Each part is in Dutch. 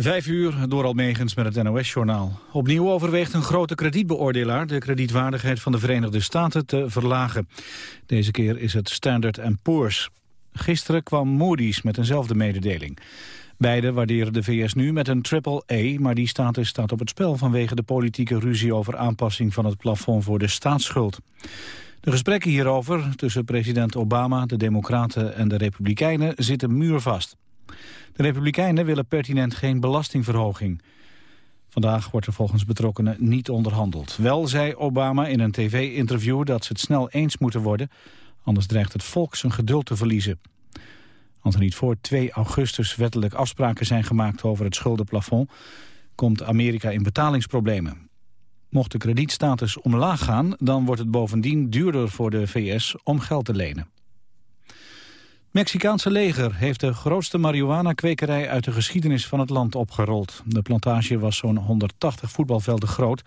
Vijf uur door Almegens met het NOS-journaal. Opnieuw overweegt een grote kredietbeoordelaar de kredietwaardigheid van de Verenigde Staten te verlagen. Deze keer is het Standard Poor's. Gisteren kwam Moody's met eenzelfde mededeling. Beide waarderen de VS nu met een triple A, maar die status staat op het spel vanwege de politieke ruzie over aanpassing van het plafond voor de staatsschuld. De gesprekken hierover tussen president Obama, de Democraten en de Republikeinen zitten muurvast. De Republikeinen willen pertinent geen belastingverhoging. Vandaag wordt er volgens betrokkenen niet onderhandeld. Wel zei Obama in een tv-interview dat ze het snel eens moeten worden... anders dreigt het volk zijn geduld te verliezen. Als er niet voor 2 augustus wettelijk afspraken zijn gemaakt over het schuldenplafond... komt Amerika in betalingsproblemen. Mocht de kredietstatus omlaag gaan, dan wordt het bovendien duurder voor de VS om geld te lenen. Mexicaanse leger heeft de grootste marihuana-kwekerij uit de geschiedenis van het land opgerold. De plantage was zo'n 180 voetbalvelden groot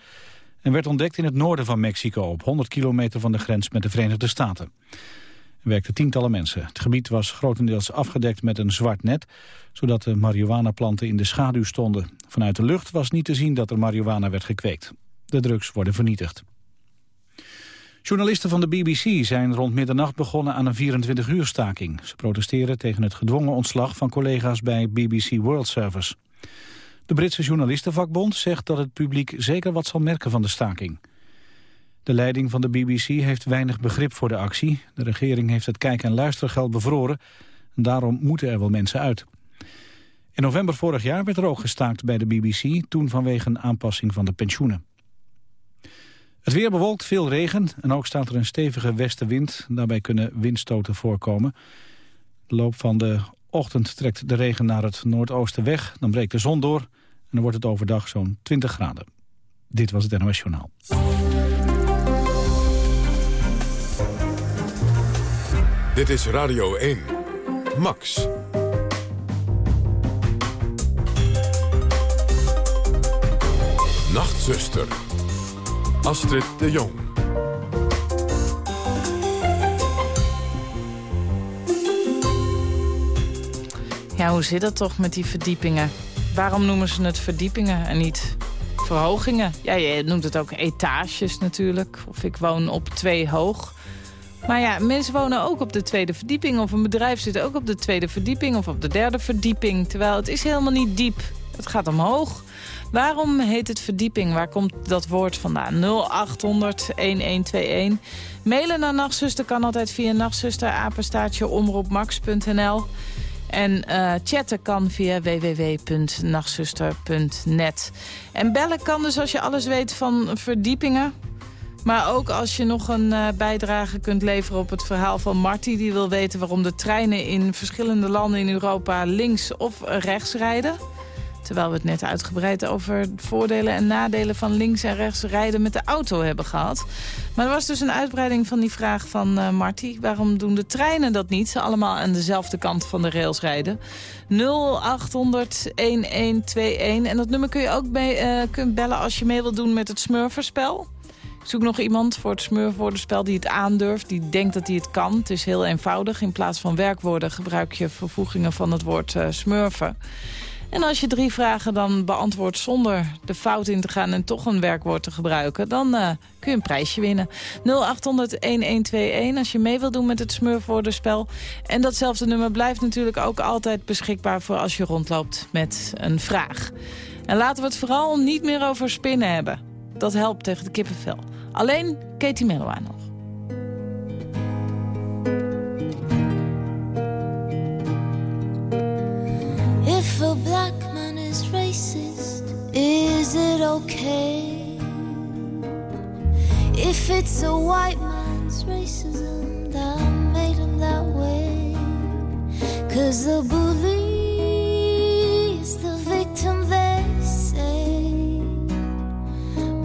en werd ontdekt in het noorden van Mexico, op 100 kilometer van de grens met de Verenigde Staten. Er werkten tientallen mensen. Het gebied was grotendeels afgedekt met een zwart net, zodat de marihuana-planten in de schaduw stonden. Vanuit de lucht was niet te zien dat er marihuana werd gekweekt. De drugs worden vernietigd. Journalisten van de BBC zijn rond middernacht begonnen aan een 24-uur staking. Ze protesteren tegen het gedwongen ontslag van collega's bij BBC World Service. De Britse journalistenvakbond zegt dat het publiek zeker wat zal merken van de staking. De leiding van de BBC heeft weinig begrip voor de actie. De regering heeft het kijk- en luistergeld bevroren. En daarom moeten er wel mensen uit. In november vorig jaar werd er ook gestaakt bij de BBC... toen vanwege een aanpassing van de pensioenen. Het weer bewolkt, veel regen en ook staat er een stevige westenwind. Daarbij kunnen windstoten voorkomen. De loop van de ochtend trekt de regen naar het noordoosten weg. Dan breekt de zon door en dan wordt het overdag zo'n 20 graden. Dit was het NOS Journaal. Dit is Radio 1. Max. Nachtzuster. Astrid de Jong. Ja, hoe zit dat toch met die verdiepingen? Waarom noemen ze het verdiepingen en niet verhogingen? Ja, je noemt het ook etages natuurlijk. Of ik woon op twee hoog. Maar ja, mensen wonen ook op de tweede verdieping. Of een bedrijf zit ook op de tweede verdieping of op de derde verdieping. Terwijl het is helemaal niet diep. Het gaat omhoog. Waarom heet het verdieping? Waar komt dat woord vandaan? 0800-1121. Mailen naar Nachtzuster kan altijd via omroepmax.nl. En uh, chatten kan via www.nachtzuster.net. En bellen kan dus als je alles weet van verdiepingen. Maar ook als je nog een uh, bijdrage kunt leveren op het verhaal van Marty... die wil weten waarom de treinen in verschillende landen in Europa links of rechts rijden. Terwijl we het net uitgebreid over voordelen en nadelen van links en rechts rijden met de auto hebben gehad. Maar er was dus een uitbreiding van die vraag van uh, Marty. Waarom doen de treinen dat niet? Ze allemaal aan dezelfde kant van de rails rijden. 0800 1121. En dat nummer kun je ook mee, uh, kunt bellen als je mee wilt doen met het smurferspel. Zoek nog iemand voor het smurfwoordenspel die het aandurft, die denkt dat hij het kan. Het is heel eenvoudig. In plaats van werkwoorden gebruik je vervoegingen van het woord uh, smurfen. En als je drie vragen dan beantwoordt zonder de fout in te gaan... en toch een werkwoord te gebruiken, dan uh, kun je een prijsje winnen. 0800-1121 als je mee wilt doen met het smurfwoordenspel. En datzelfde nummer blijft natuurlijk ook altijd beschikbaar... voor als je rondloopt met een vraag. En laten we het vooral niet meer over spinnen hebben. Dat helpt tegen de kippenvel. Alleen Katie Melua nog. A black man is racist, is it okay? If it's a white man's racism that made him that way, cause the bully is the victim, they say.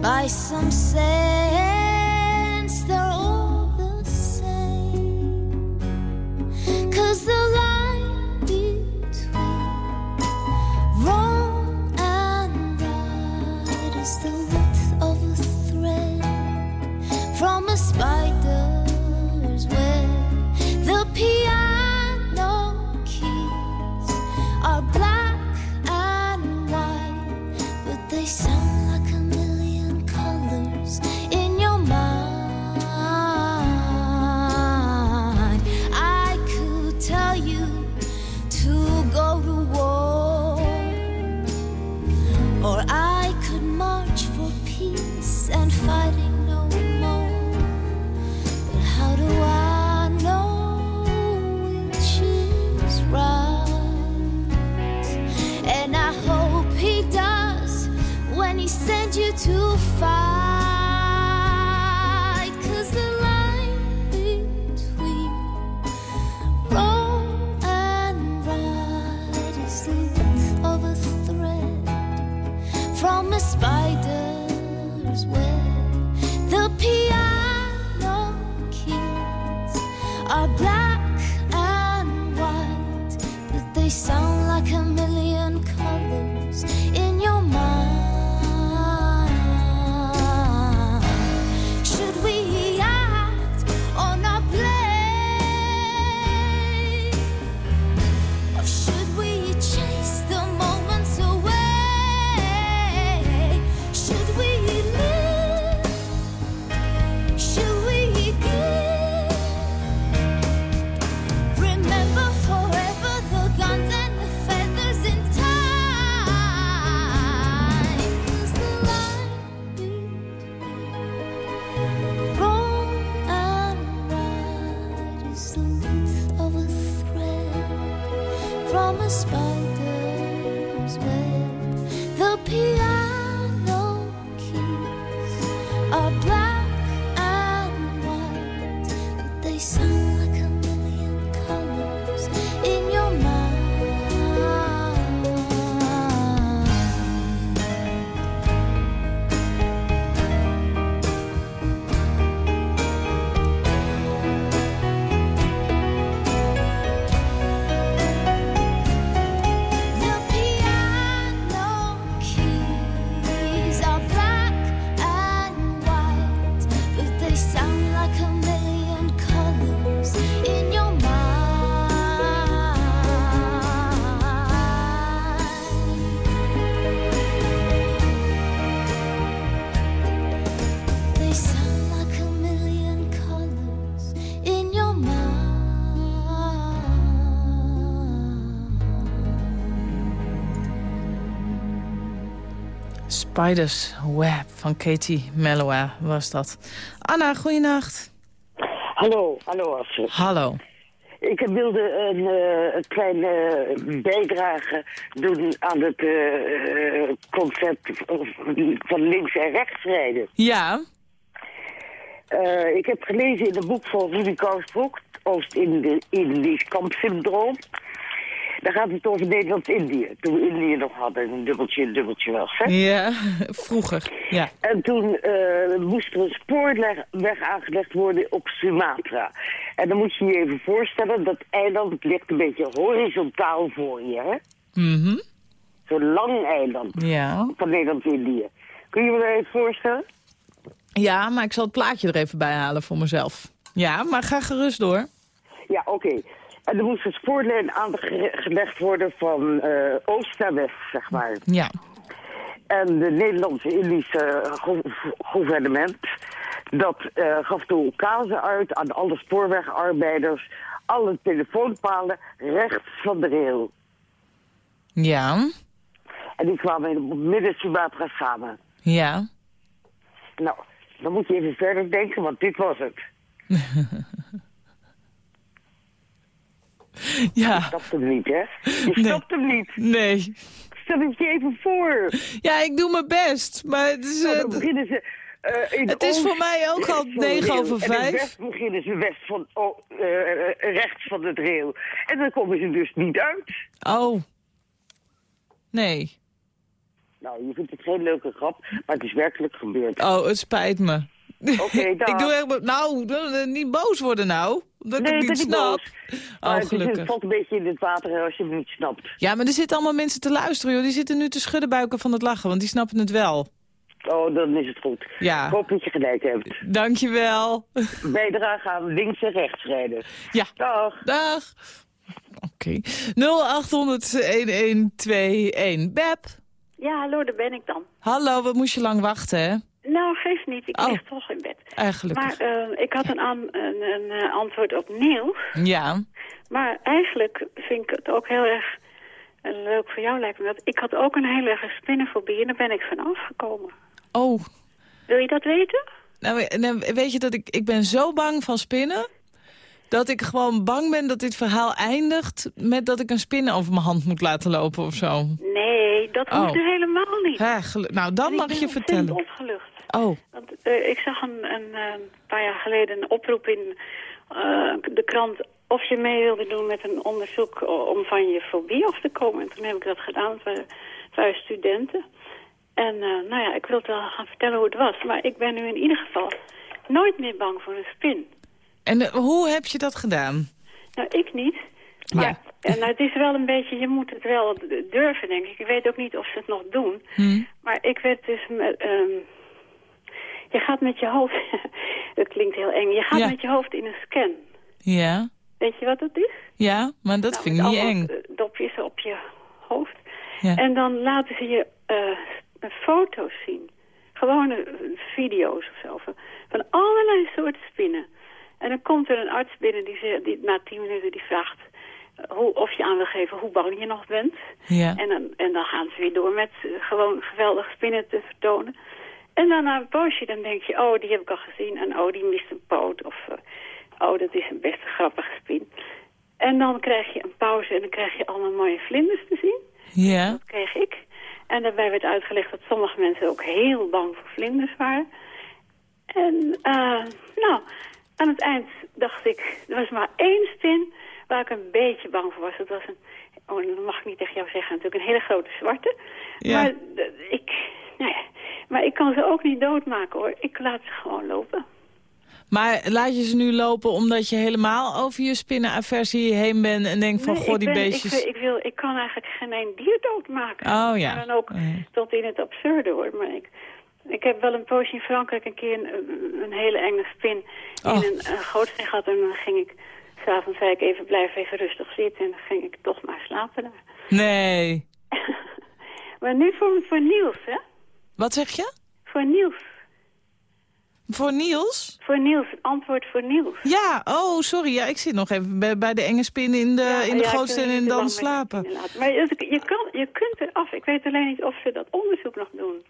By some sense, Spiders Web van Katie Mellowa was dat. Anna, goeienacht. Hallo, hallo Astrid. Hallo. Ik wilde een, eh, een kleine eh, bijdrage doen aan het eh, concept van links en rechts rijden. Ja, ik heb gelezen in een boek van Rudy Kousbroek, Oost-Indisch kampsyndroom. Daar gaat het over Nederland-Indië. Toen we Indië nog hadden, een dubbeltje, een dubbeltje was. Hè? ja, vroeger. Ja. En toen eh, moest er een spoorweg aangelegd worden op Sumatra. En dan moet je je even voorstellen, dat eiland ligt een beetje horizontaal voor je. hè? Mhm. Zo'n lang eiland ja. van Nederland-Indië. Kun je me dat even voorstellen? Ja, maar ik zal het plaatje er even bij halen voor mezelf. Ja, maar ga gerust door. Ja, oké. En er moest een spoorlijn aangelegd worden van eh, oost naar west, zeg maar. Ja. En de Nederlandse-Indische go- gouvernement... dat eh, gaf de ocazen uit aan alle spoorwegarbeiders... alle telefoonpalen rechts van de rail. Ja. En die kwamen in het midden Sumatra samen. Ja. Nou, dan moet je even verder denken, want dit was het. Ja. Je snapt hem niet, hè? Je Nee. snapt hem niet. Nee. Stel het je even voor. Ja, ik doe mijn best. Maar het is... Nou, eh, dan beginnen ze... in Het is voor mij ook al rechts van de 9 rail. over En in 5. beginnen ze west van, oh, eh, rechts van het rail. En dan komen ze dus niet uit. Oh. Nee. Nou, je vindt het geen leuke grap, maar het is werkelijk gebeurd. Oh, het spijt me. Oké, ik doe echt... Nou, eh, niet boos worden nou. Dat ik nee, het ik ben niet niet snap. boos. Oh, het, is, het gelukkig. valt een beetje in het water als je het niet snapt. Ja, maar er zitten allemaal mensen te luisteren, joh. Die zitten nu te schudden buiken van het lachen, want die snappen het wel. Oh, dan is het goed. Ja. Ik hoop dat je gelijk hebt. Dankjewel. Bijdrage aan links en rechts rijden. Ja. Dag. Dag. Oké. 0800-1121. Beb. Ja, hallo, daar ben ik dan. Hallo, wat moest je lang wachten, hè? Nou, geeft niet. Ik Oh. lig toch in bed. Eigenlijk. Maar eh, ik had een, een, een eh, antwoord op Neil. Ja. Maar eigenlijk vind ik het ook heel erg eh, leuk voor jou lijkt me dat. Ik had ook een heel erg spinnenfobie en daar ben ik van afgekomen. Oh. Wil je dat weten? Nou, nou, weet je dat ik... Ik ben zo bang van spinnen... dat ik gewoon bang ben dat dit verhaal eindigt... met dat ik een spin over mijn hand moet laten lopen of zo. Nee, dat Oh. hoeft er helemaal niet. Gelu- nou, dan En mag ik ben je vertellen. opgelucht. Oh, Want eh, ik zag een, een eh, paar jaar geleden een oproep in eh, de krant... of je mee wilde doen met een onderzoek om van je fobie af te komen. En toen heb ik dat gedaan. Het waren studenten. En nou ja, ik wil het wel gaan vertellen hoe het was. Maar ik ben nu in ieder geval nooit meer bang voor een spin. En hoe heb je dat gedaan? Nou, ik niet. Maar Ja. en, nou, het is wel een beetje, je moet het wel durven, denk ik. Ik weet ook niet of ze het nog doen. Hm. Maar ik werd dus met... ehm, je gaat met je hoofd... dat klinkt heel eng. Je gaat Ja. met je hoofd in een scan. Ja, Weet je wat dat is? ja, maar dat Nou, vind ik niet eng. eh, dopjes op je hoofd. Ja. En dan laten ze je eh, foto's zien. Gewone video's of zo. Van, allerlei soorten spinnen. En dan komt er een arts binnen die, zegt, die na tien minuten die vraagt... eh, hoe, of je aan wil geven hoe bang je nog bent. Ja. En, dan, en dan gaan ze weer door met gewoon geweldige spinnen te vertonen. En dan na een poosje dan denk je, oh, die heb ik al gezien. En oh, die mist een poot. Of eh, oh, dat is een best grappige spin. En dan krijg je een pauze en dan krijg je allemaal mooie vlinders te zien. Ja. Dat kreeg ik. En daarbij werd uitgelegd dat sommige mensen ook heel bang voor vlinders waren. En eh, nou, aan het eind dacht ik, er was maar één spin waar ik een beetje bang voor was. Dat was een, oh, dat mag ik niet tegen jou zeggen, natuurlijk een hele grote zwarte. Ja. Maar d- ik, ja, maar ik kan ze ook niet doodmaken hoor. Ik laat ze gewoon lopen. Maar laat je ze nu lopen omdat je helemaal over je spinnenaversie heen bent... en denkt van, Nee, goh, die ben- beestjes... Ik, ik, wil, ik kan eigenlijk geen een dier doodmaken. Oh, ja. Maar dan ook Oh, tot in het absurde hoor. Maar ik, ik heb wel een poosje in Frankrijk een keer een, een hele enge spin Oh. in een, een gootsteen gehad. En dan ging ik, s'avonds zei ik even blijf even rustig zitten. En dan ging ik toch maar slapen daar. Nee. maar nu voor, voor Niels, hè? Wat zeg je? Voor Niels. Voor Niels? Voor Niels, het antwoord voor Niels. Ja, oh, sorry. Ja, ik zit nog even bij, bij de enge spin in de, Ja, in de ja, ik en in dan slapen. Maar je, je, kan, je kunt eraf. Ik weet alleen niet of ze dat onderzoek nog doen.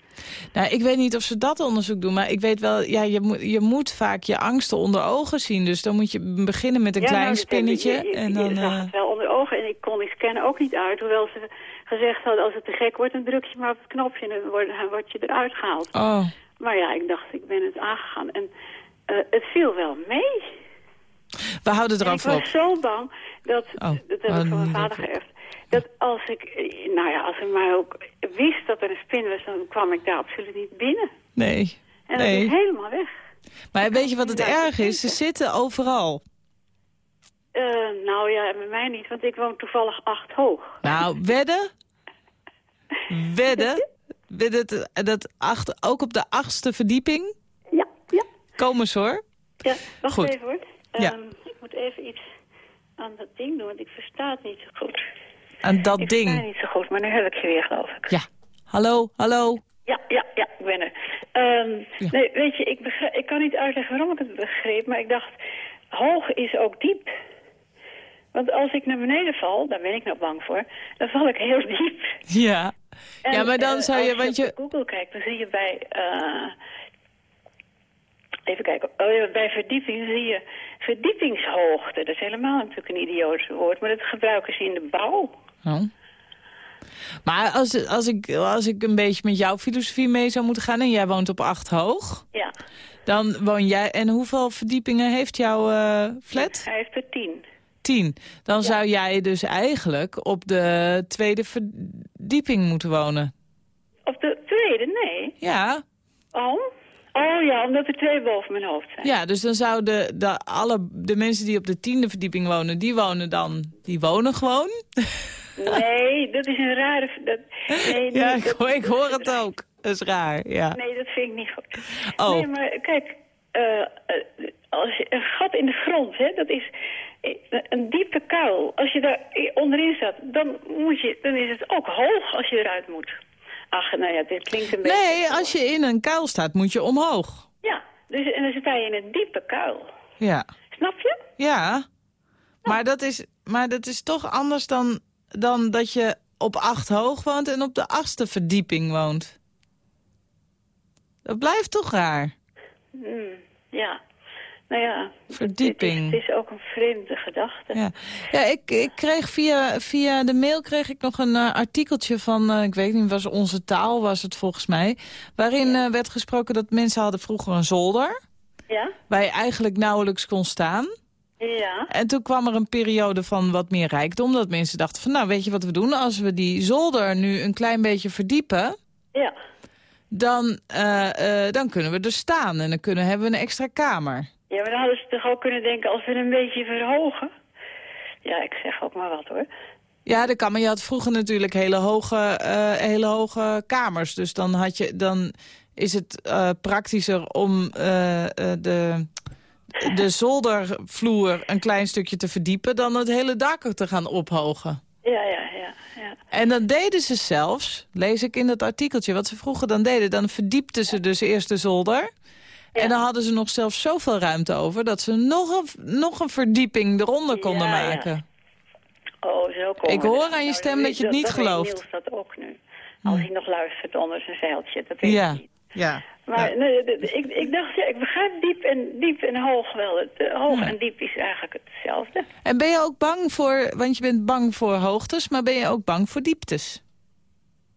Nou, ik weet niet of ze dat onderzoek doen, maar ik weet wel, ja, je, moet, je moet vaak je angsten onder ogen zien. Dus dan moet je beginnen met een Ja, klein nou, spinnetje. Je, je, en je dan, zag eh, het wel onder ogen en ik kon die scannen ook niet uit. Hoewel ze gezegd hadden, als het te gek wordt, dan druk je maar op het knopje en dan word, dan word je eruit gehaald. oh, Maar ja, ik dacht, ik ben het aangegaan. En eh, het viel wel mee. we houden En ik erover op. was zo bang, dat, Oh, dat heb ik houden van mijn er vader geërfd. Dat als ik, eh, nou ja, als ik maar ook wist dat er een spin was, dan kwam ik daar absoluut niet binnen. Nee, En dat nee. is helemaal weg. Maar weet je wat het erg is? Ze zitten overal. Eh, nou ja, bij mij niet, want ik woon toevallig acht hoog. Nou, wedden? Wedden? wedden dat, dat acht, ook op de achtste verdieping? Ja, ja. Kom eens hoor. Ja, wacht Goed. even hoor. Ja. Ehm, ik moet even iets aan dat ding doen, want ik versta het niet zo goed. Aan dat ik versta ding. niet zo goed, maar nu heb ik je weer, geloof ik. Ja. Hallo, hallo. Ja, ja, ja, ik ben er. Ehm, Ja. Nee, weet je, ik, ik kan niet uitleggen waarom ik het begreep, maar ik dacht, hoog is ook diep. Want als ik naar beneden val, daar ben ik nou bang voor, dan val ik heel diep. Ja. En, ja, maar dan eh, zou je, als want je... op Google kijkt, dan zie je bij... eh, even kijken. Oh, bij verdieping zie je verdiepingshoogte. Dat is helemaal natuurlijk een idioot woord, maar dat gebruiken ze in de bouw. Oh. Maar als, als, ik, als ik een beetje met jouw filosofie mee zou moeten gaan... en jij woont op acht hoog, Ja, dan woon jij... En hoeveel verdiepingen heeft jouw eh, flat? hij heeft er tien. Tien. Dan zou jij dus eigenlijk op de tweede verdieping moeten wonen. Op de tweede, nee. Ja, Oh? Oh ja, omdat er twee boven mijn hoofd zijn. ja dus dan zouden de, alle, de mensen die op de tiende verdieping wonen... die wonen dan... Die wonen gewoon. Nee, dat is een rare... Dat, nee, nee, Ja, ik dat- hoor, ik hoor het ook. Dat is raar, ja. Nee, dat vind ik niet goed. Oh. Nee, maar kijk, eh, eh, als je, een gat in de grond, hè, dat is eh, een diepe kuil. Als je daar onderin staat, dan, moet je, dan is het ook hoog als je eruit moet. Ach, nou ja, dit klinkt een beetje... Nee, als je in een kuil staat, moet je omhoog. Ja, dus, en dan sta je in een diepe kuil. Ja. Snap je? Ja. Maar dat is, maar dat is toch anders dan, dan dat je op acht hoog woont en op de achtste verdieping woont. Dat blijft toch raar? Hmm, ja. Nou ja, Verdieping. Het is, het is ook een vreemde gedachte. Ja, ja ik, ik kreeg via, via de mail kreeg ik nog een eh, artikeltje van, eh, ik weet niet, was Onze Taal was het volgens mij. Waarin eh, werd gesproken dat mensen hadden vroeger een zolder. Ja? Waar je eigenlijk nauwelijks kon staan. Ja. En toen kwam er een periode van wat meer rijkdom. Dat mensen dachten van, nou weet je wat we doen? Als we die zolder nu een klein beetje verdiepen... Ja. dan, dan kunnen we er staan en dan kunnen, hebben we een extra kamer. Ja, maar dan hadden ze toch ook kunnen denken als we een beetje verhogen. Ja, ik zeg ook maar wat hoor. Ja, dat kan, maar je had vroeger natuurlijk hele hoge, eh, hele hoge kamers. Dus dan, had je, dan is het eh, praktischer om eh, de, de zoldervloer een klein stukje te verdiepen... dan het hele dak er te gaan ophogen. Ja, ja, ja. ja. En dan deden ze zelfs, lees ik in dat artikeltje, wat ze vroeger dan deden... dan verdiepten ze dus eerst de zolder... En dan hadden ze nog zelfs zoveel ruimte over... dat ze nog een, nog een verdieping eronder konden Ja, ja. maken. Oh, zo komen Ik hoor aan je Nou, stem dat je het niet dat gelooft. Niels dat ook nu. Als hij nog luistert onder zijn zeiltje, dat weet Ja, ik niet. ja. Maar Ja. nee, ik, ik dacht, ja, ik begrijp diep en, diep en hoog wel. Het, eh, hoog Ja. en diep is eigenlijk hetzelfde. En ben je ook bang voor, want je bent bang voor hoogtes, maar ben je ook bang voor dieptes?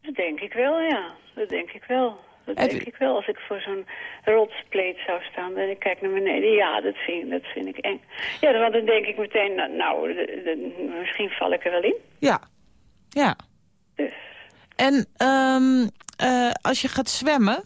Dat denk ik wel, ja. Dat denk ik wel. Dat denk ik wel. Als ik voor zo'n rotspleet zou staan en ik kijk naar beneden. Ja, dat vind, dat vind ik eng. Ja, want dan denk ik meteen, nou, nou de- de- misschien val ik er wel in. Ja, ja. Dus, En ehm, eh, als je gaat zwemmen,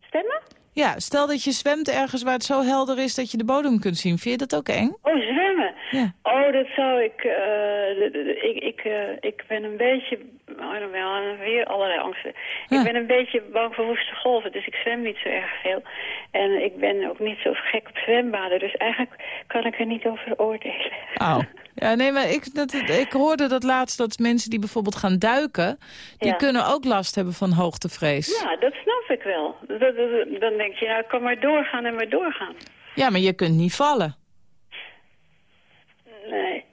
stemmen? ja, stel dat je zwemt ergens waar het zo helder is dat je de bodem kunt zien. Vind je dat ook eng? Oh, zwemmen. Ja. Oh, dat zou ik... eh, ik, ik, eh, ik ben een beetje... Oh, wel weer allerlei angsten. Ja. Ik ben een beetje bang voor woeste golven, dus ik zwem niet zo erg veel. En ik ben ook niet zo gek op zwembaden, dus eigenlijk kan ik er niet over oordelen. Oh. Ja, nee, maar ik, dat, ik hoorde dat laatst dat mensen die bijvoorbeeld gaan duiken... die Ja. kunnen ook last hebben van hoogtevrees. Ja, dat snap ik wel. Dat- dat- dat- dan denk je, nou, ik kan maar doorgaan en maar doorgaan. Ja, maar je kunt niet vallen. Nee,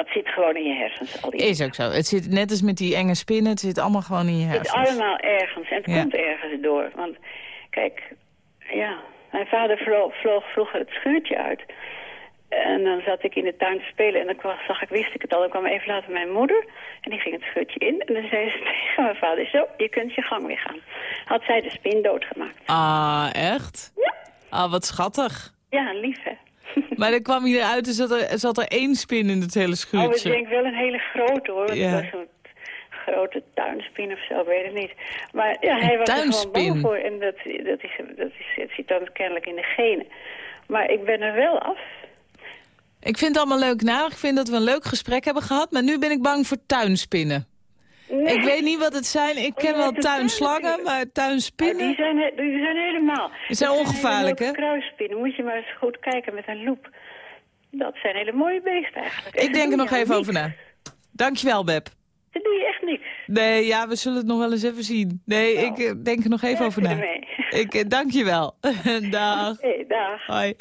het zit gewoon in je hersens. Al die Is ook zo. Het zit net als met die enge spinnen, het zit allemaal gewoon in je Het is hersens. allemaal ergens en het Ja. komt ergens door. Want kijk, ja, mijn vader vloog, vloog vroeger het schuurtje uit. En dan zat ik in de tuin te spelen en dan kwam, zag ik, wist ik het al. Dan kwam even later mijn moeder en die ging het schuurtje in. En dan zei ze tegen mijn vader, zo, je kunt je gang weer gaan. Had zij de spin doodgemaakt. Ah, echt? Ja. Ah, wat schattig. Ja, lief hè. Maar dan kwam hij eruit en zat er, zat er één spin in het hele Oh, ik schuurtje. denk wel een hele grote hoor. Want Ja. het was zo'n grote tuinspin of zo, ik weet het niet. Maar ja, hij was er gewoon tuinspin? bang voor. En dat, dat, is, dat is, het zit dan kennelijk in de genen. Maar ik ben er wel af. Ik vind het allemaal leuk na. Ik vind dat we een leuk gesprek hebben gehad. Maar nu ben ik bang voor tuinspinnen. Nee. Ik weet niet wat het zijn. Ik ken wel tuinslangen, tuinspinnen. maar Maar die tuinspinnen... zijn, die zijn helemaal. Die zijn Dat ongevaarlijk, hè? Kruisspinnen, moet je maar eens goed kijken met een loep. Dat zijn hele mooie beesten eigenlijk. Ik denk er nog even over na. Dankjewel, Beb. Dan doe je echt niks. Nee, ja, we zullen het nog wel eens even zien. Nee, ik eh, denk er nog even over na. ermee. Ik, eh, dank je wel. Dag. Hé, dag. Hoi.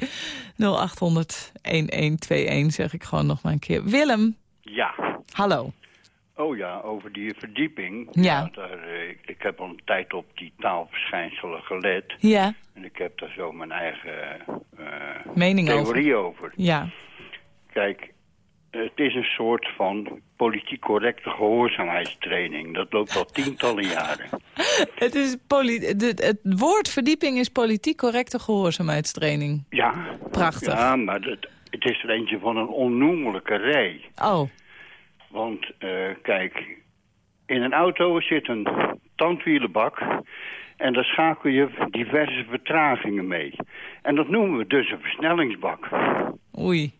0800 1121 zeg ik gewoon nog maar een keer. Willem, Ja. hallo. Oh ja, over die verdieping. Ja. daar, eh, ik, ik heb al een tijd op die taalverschijnselen gelet. Ja, En ik heb daar zo mijn eigen eh, mening theorie over. Ja. Kijk, het is een soort van politiek correcte gehoorzaamheidstraining. Dat loopt al tientallen jaren. Het, is het woord verdieping is politiek correcte gehoorzaamheidstraining. Ja. Prachtig. Ja, maar het, het is er eentje van een onnoemelijke rij. Oh, Want eh, kijk, in een auto zit een tandwielenbak en daar schakel je diverse vertragingen mee. En dat noemen we dus een versnellingsbak. oei.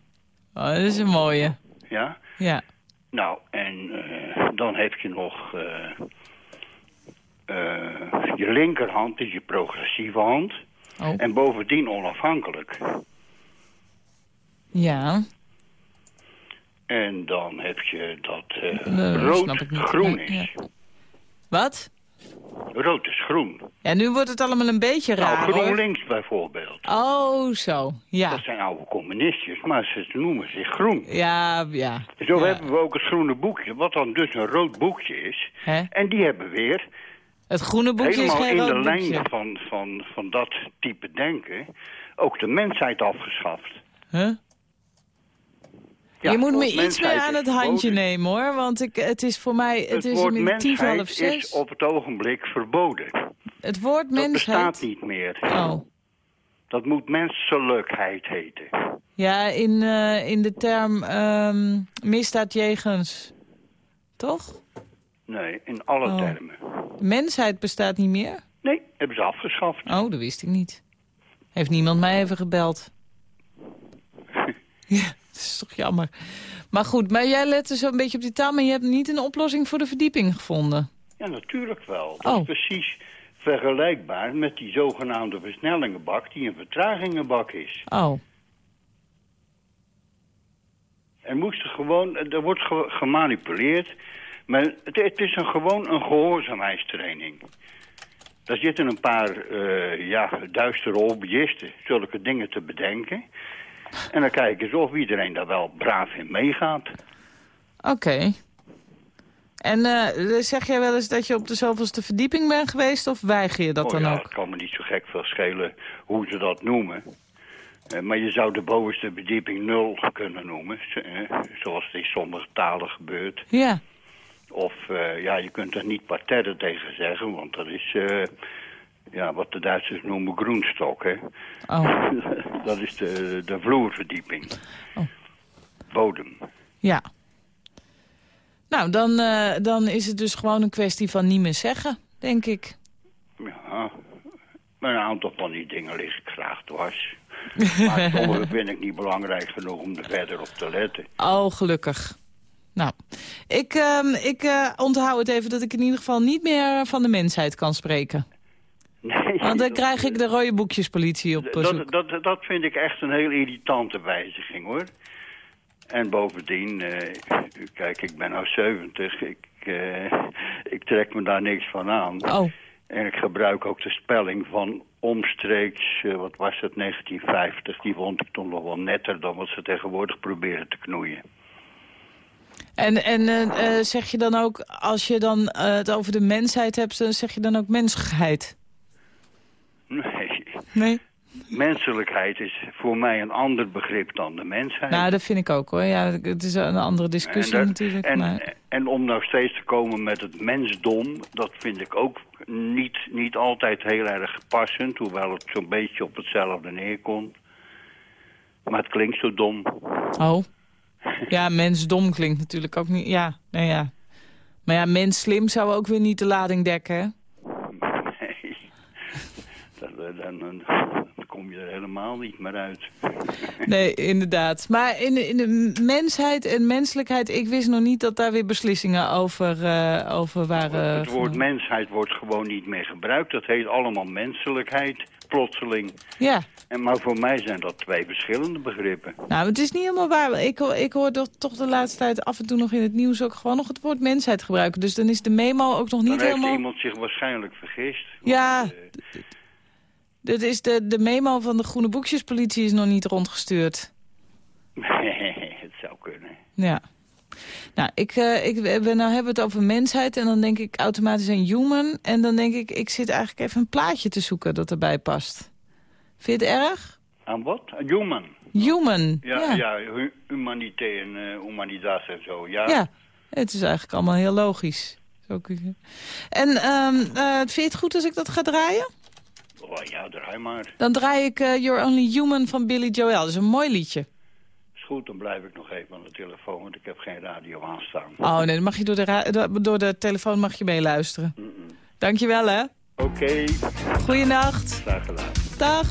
Oh, dat is een mooie. Ja? Ja. Nou, en eh, dan heb je nog eh, je linkerhand, is je progressieve hand. Oh. En bovendien onafhankelijk. Ja. En dan heb je dat eh, Eh, rood-groen is. Wat? Rood is groen. Ja, nu wordt het allemaal een beetje raar, nou. GroenLinks bijvoorbeeld. Oh, zo. Ja. Dat zijn oude communistjes, maar ze noemen zich groen. Ja, ja. Zo Ja. hebben we ook het groene boekje, wat dan dus een rood boekje is. En die hebben weer, Het groene boekje helemaal is geen in de lijn van, van, van dat type denken, ook de mensheid afgeschaft. Huh? Ja, je moet me iets meer aan het handje verboden. nemen, hoor. Want ik, het is voor mij... Het, Het, is woord tien voor half mensheid is zes. op het ogenblik verboden. Het woord Dat mensheid... bestaat niet meer. Oh. Dat moet menselijkheid heten. Ja, in, eh, in de term ehm misdaad jegens. Toch? Nee, in alle Oh. termen. Mensheid bestaat niet meer? Nee, hebben ze afgeschaft. Oh, dat wist ik niet. Heeft niemand mij even gebeld? ja, dat is toch jammer. Maar goed, maar jij lette zo een beetje op die taal... maar je hebt niet een oplossing voor de verdieping gevonden. Ja, natuurlijk wel. Dat Oh. is precies vergelijkbaar met die zogenaamde versnellingenbak... die een vertragingenbak is. Oh, Er, moest gewoon, er wordt ge- gemanipuleerd, maar het, het is een, gewoon een gehoorzaamheidstraining. Daar zitten een paar eh, ja, duistere hobbyisten zulke dingen te bedenken. En dan kijken ze of iedereen daar wel braaf in meegaat. oké. En eh, zeg jij wel eens dat je op de zoveelste verdieping bent geweest... of weiger je dat Oh dan ja, ook? Het kan me niet zo gek veel schelen hoe ze dat noemen. Eh, maar je zou de bovenste verdieping nul kunnen noemen. eh, zoals het in sommige talen gebeurt. Ja, Of ja, je kunt er niet parterre tegen zeggen, want dat is ja, wat de Duitsers noemen groenstok. Hè? oh, dat is de, de vloerverdieping. Oh. Bodem. ja. Nou, dan, eh, dan is het dus gewoon een kwestie van niet meer zeggen, denk ik. Ja, maar een aantal van die dingen lig ik graag dwars. maar sommige vind ik niet belangrijk genoeg om er verder op te letten. Oh, gelukkig. Nou, ik, ehm, ik eh, onthoud het even dat ik in ieder geval niet meer van de mensheid kan spreken. Nee, Want dan krijg ik de rode boekjespolitie op. Dat, dat, dat vind ik echt een heel irritante wijziging, hoor. En bovendien, eh, kijk, ik ben nou 70. Ik, eh, ik trek me daar niks van aan. Oh, En ik gebruik ook de spelling van omstreeks, eh, wat was het, 1950. Die vond ik toen nog wel netter dan wat ze tegenwoordig proberen te knoeien. en, en zeg je dan ook, als je dan het over de mensheid hebt, dan zeg je dan ook menselijkheid? Nee, menselijkheid is voor mij een ander begrip dan de mensheid. Nou, dat vind ik ook hoor. Ja, het is een andere discussie dat- natuurlijk. En, maar... en om nou steeds te komen met het mensdom, dat vind ik ook niet, niet altijd heel erg passend. Hoewel het zo'n beetje op hetzelfde neerkomt. Maar het klinkt zo dom. Oh. Ja, mensdom klinkt natuurlijk ook niet... Ja, nou ja. Maar ja, mens slim zou ook weer niet de lading dekken, hè? Dan, dan, kom je er helemaal niet meer uit. Nee, inderdaad. Maar in de, in de mensheid en menselijkheid... ik wist nog niet dat daar weer beslissingen over, eh, over waren. het woord mensheid wordt gewoon niet meer gebruikt. Dat heet allemaal menselijkheid, plotseling. Ja, En, maar voor mij zijn dat twee verschillende begrippen. nou, het is niet helemaal waar. Ik, hoor- ik hoor toch, de laatste tijd af en toe nog in het nieuws... ook gewoon nog het woord mensheid gebruiken. Dus dan is de memo ook nog Dan niet heeft helemaal... iemand zich waarschijnlijk vergist. Ja, Want, eh, Dat is de, de memo van de Groene Boekjespolitie is nog niet rondgestuurd. het zou kunnen. Ja. Nou, ik, eh, ik, we nou hebben het over mensheid en dan denk ik automatisch aan human. En dan denk ik, ik zit eigenlijk even een plaatje te zoeken dat erbij past. Vind je het erg? Aan wat? Human. Human. Ja, ja. ja. hu- humanité en eh humanitas en zo. Ja. Ja, het is eigenlijk allemaal heel logisch. Zo kun je- En eh, vind je het goed als ik dat ga draaien? Oh, ja, draai maar. Dan draai ik eh, You're Only Human van Billy Joel. Dat is een mooi liedje. Is goed, dan blijf ik nog even aan de telefoon, want ik heb geen radio aanstaan. Oh nee, dan mag je door de, door- de telefoon mag je meeluisteren. Dankjewel hè. Oké, Goeienacht. graag gedaan. Dag.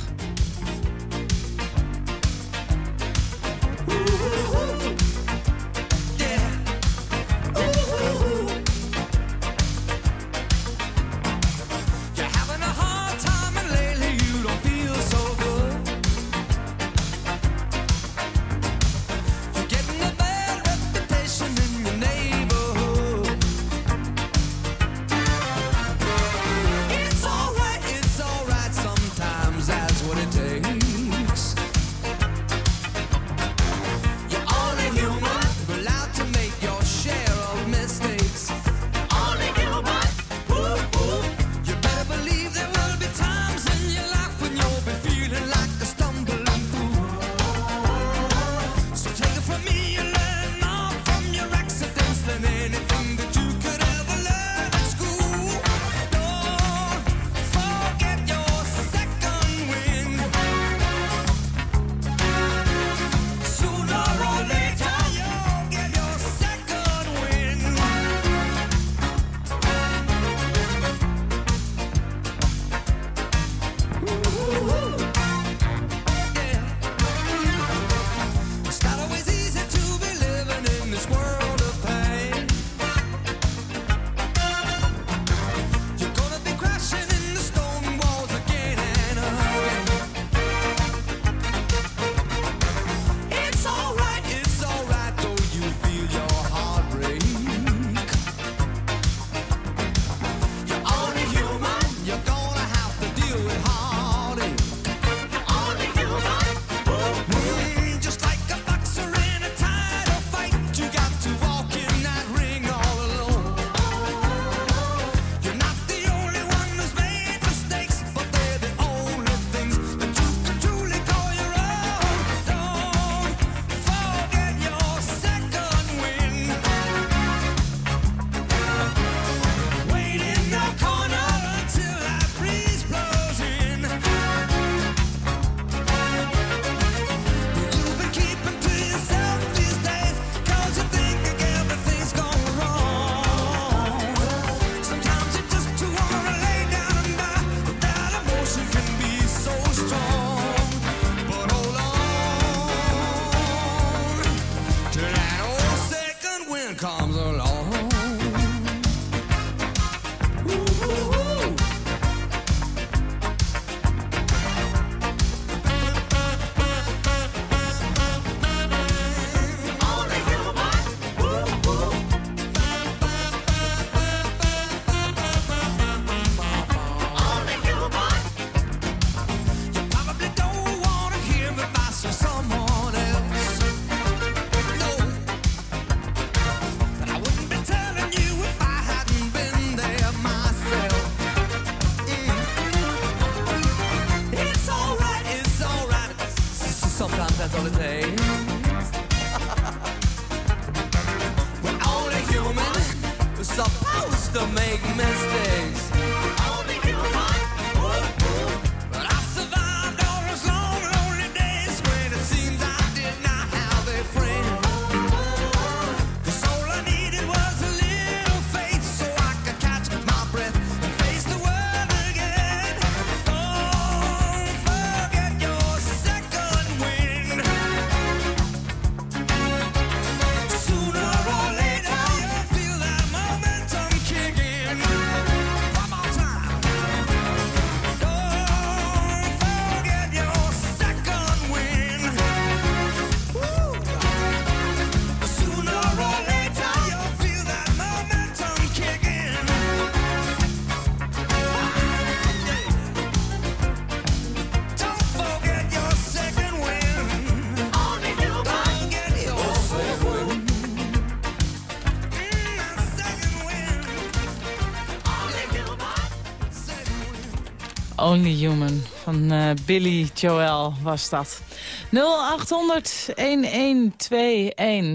Only Human van eh, Billy Joel was dat. 0800-1121.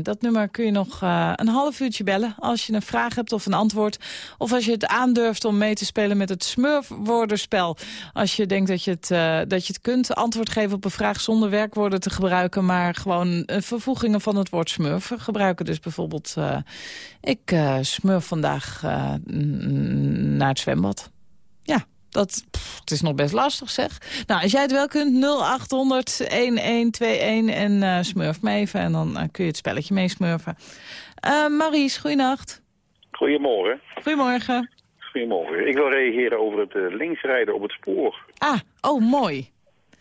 Dat nummer kun je nog eh, een half uurtje bellen als je een vraag hebt of een antwoord. Of als je het aandurft om mee te spelen met het smurfwoordenspel. Als je denkt dat je, het, eh, dat je het kunt antwoord geven op een vraag zonder werkwoorden te gebruiken. Maar gewoon vervoegingen van het woord smurfen gebruiken. Dus bijvoorbeeld, ik smurf vandaag naar het zwembad. Ja, dat, pff, het is nog best lastig zeg. Nou, als jij het wel kunt, 0800-1121 en eh smurf me even. En dan eh, kun je het spelletje meesmurfen. Eh Maries, goeienacht. Goedemorgen. Goedemorgen. Goedemorgen. Ik wil reageren over het linksrijden op het spoor. Ah, oh mooi.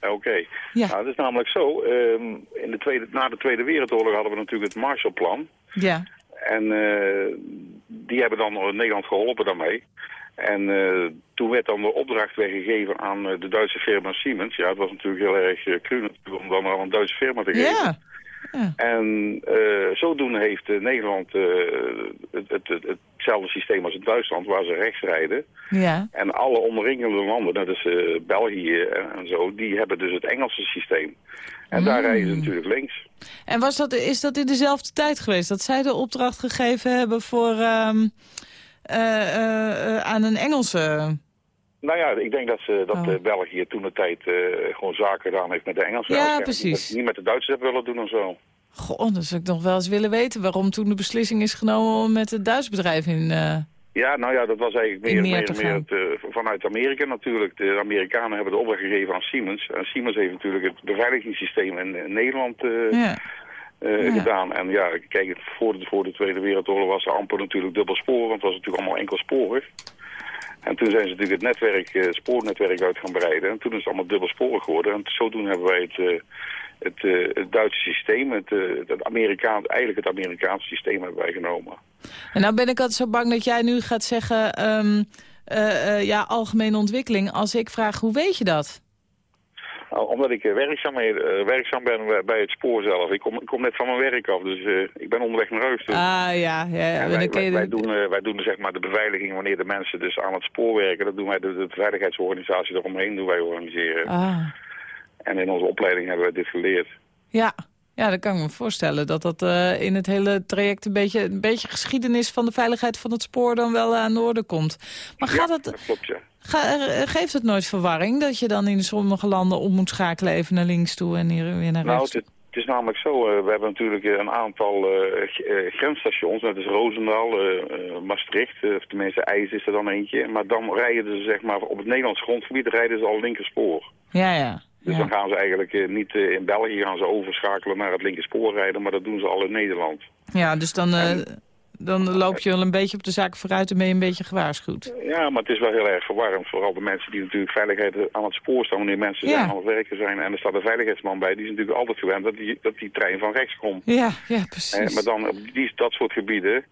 Oké. Ja. Nou, het is namelijk zo. ehm, in de tweede, na de Tweede Wereldoorlog hadden we natuurlijk het Marshallplan. Ja. En eh, die hebben dan Nederland geholpen daarmee. En eh, toen werd dan de opdracht weer gegeven aan eh, de Duitse firma Siemens. Ja, het was natuurlijk heel erg uh, cru om dan aan een Duitse firma te geven. Ja. Ja. En eh, zodoende heeft eh, Nederland eh, het, het, het, hetzelfde systeem als in Duitsland, waar ze rechts rijden. Ja. En alle omringende landen, dat is België en, zo, die hebben dus het Engelse systeem. En daar Mm. rijden ze natuurlijk links. En was dat, is dat in dezelfde tijd geweest? Dat zij de opdracht gegeven hebben voor, ehm, eh, eh, eh, aan een Engelse... Nou ja, ik denk dat, ze, dat Oh. eh, België toen de tijd eh, gewoon zaken gedaan heeft met de Engelsen. Ja, precies. Niet, met de Duitsers hebben willen doen of zo. Goh, dan zou ik nog wel eens willen weten waarom toen de beslissing is genomen om met het Duits bedrijf in... eh, Ja, nou ja, dat was eigenlijk meer, meer meer, het, vanuit Amerika natuurlijk. De Amerikanen hebben de opdracht gegeven aan Siemens. En Siemens heeft natuurlijk het beveiligingssysteem in, in Nederland ja. Ja. gedaan. En ja, kijk, voor de, voor de Tweede Wereldoorlog was er amper natuurlijk dubbel spoor, want het was natuurlijk allemaal enkelsporig. En toen zijn ze natuurlijk het netwerk, eh, het spoornetwerk uit gaan breiden. En toen is het allemaal dubbelsporig geworden. En zodoende hebben wij het, eh, het, eh, het Duitse systeem, het, eh, het Amerikaans, eigenlijk het Amerikaanse systeem hebben wij genomen. En nou ben ik altijd zo bang dat jij nu gaat zeggen... ehm, eh, eh, ja, algemene ontwikkeling. Als ik vraag, hoe weet je dat? Nou, omdat ik eh, werkzaam, eh, werkzaam ben bij- het spoor zelf. Ik kom, ik kom net van mijn werk af, dus eh, ik ben onderweg naar huis. Ah, ja, ja, ja. Wij, doen, wij doen zeg maar de beveiliging wanneer de mensen dus aan het spoor werken. Dat doen wij, de, de veiligheidsorganisatie eromheen doen wij organiseren. Ah, En in onze opleiding hebben wij dit geleerd. ja. Ja, dat kan ik me voorstellen. Dat dat eh, in het hele traject een beetje, een beetje geschiedenis van de veiligheid van het spoor dan wel aan de orde komt. Maar gaat ja, het, dat klopt, ja. ga, eh, geeft het nooit verwarring dat je dan in sommige landen om moet schakelen even naar links toe en hier weer naar Nou, rechts? het, het is namelijk zo, eh, we hebben natuurlijk een aantal eh, grensstations. Dat is Roosendaal, Maastricht, of tenminste IJs is er dan eentje. Maar dan rijden ze zeg maar op het Nederlands grondgebied rijden ze al linkerspoor. Ja, ja. Dus ja. dan gaan ze eigenlijk eh, niet eh, in België gaan ze overschakelen naar het linkerspoor rijden, maar dat doen ze al in Nederland. Ja, dus dan, eh, dan loop je wel een beetje op de zaak vooruit en ben je een beetje gewaarschuwd. Ja, maar het is wel heel erg verwarrend. Vooral de mensen die natuurlijk veiligheid aan het spoor staan wanneer mensen Ja. zijn aan het werken zijn. En er staat een veiligheidsman bij, die is natuurlijk altijd gewend dat die, dat die trein van rechts komt. Ja, ja, Eh, precies. maar dan op die, dat soort gebieden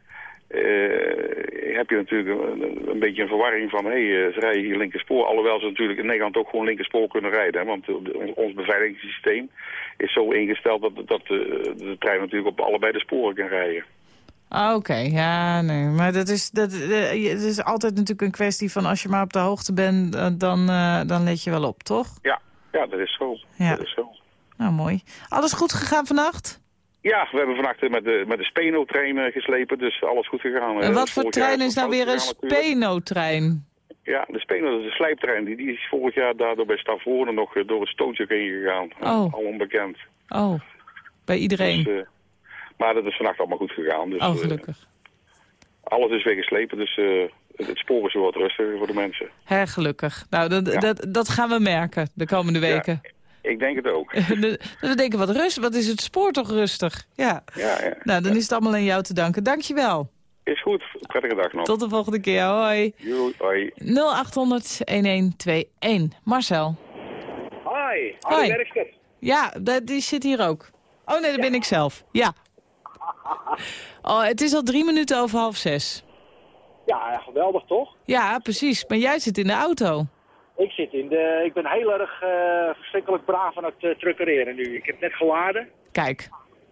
eh, heb je natuurlijk een, een beetje een verwarring van... hé, hey, eh, ze rijden hier linkerspoor. Alhoewel ze natuurlijk in Nederland ook gewoon linkerspoor kunnen rijden. Hè, want eh, ons, ons beveiligingssysteem is zo ingesteld dat, dat de, de trein natuurlijk op allebei de sporen kan rijden. Ah, Oké, ja, nee. Maar dat is, dat, het is altijd natuurlijk een kwestie van als je maar op de hoogte bent, dan, dan let je wel op, toch? Ja, ja dat is zo. Ja. Dat is zo. Nou, mooi. Alles goed gegaan vannacht? Ja, we hebben vannacht met de, met de Speno-trein eh, geslepen, dus alles goed gegaan. En Eh, wat voor trein is nou weer een. Speno-trein? Ja, de Speno, dat is een slijptrein. Die, die is vorig jaar daardoor bij Stavoren nog eh, door het stootje heen gegaan. Oh. Al onbekend. Oh, bij iedereen. Dus, maar dat is vannacht allemaal goed gegaan. Dus, oh, gelukkig. alles is weer geslepen, dus het, spoor is weer wat rustiger voor de mensen. Hè, gelukkig. Nou, dat, Ja. dat, dat gaan we merken de komende weken. Ik denk het ook. we denken, wat rust, wat is het spoor toch rustig? Ja. Ja, ja. Nou, dan is het allemaal aan jou te danken. Dankjewel. Is goed. Prettige dag nog. Tot de volgende keer. Hoi. Hoi. 0800-1121. Marcel. Hoi, Hoi. Werkster. Ja, dat, die zit hier ook. Oh nee, dat ben ik zelf. Ja. Oh, het is al drie minuten over half zes. Ja, geweldig toch? Ja, precies. Maar jij zit in de auto. Ik de, ben heel erg eh, verschrikkelijk braaf aan het uh, truckereren nu. Ik heb net geladen. Kijk.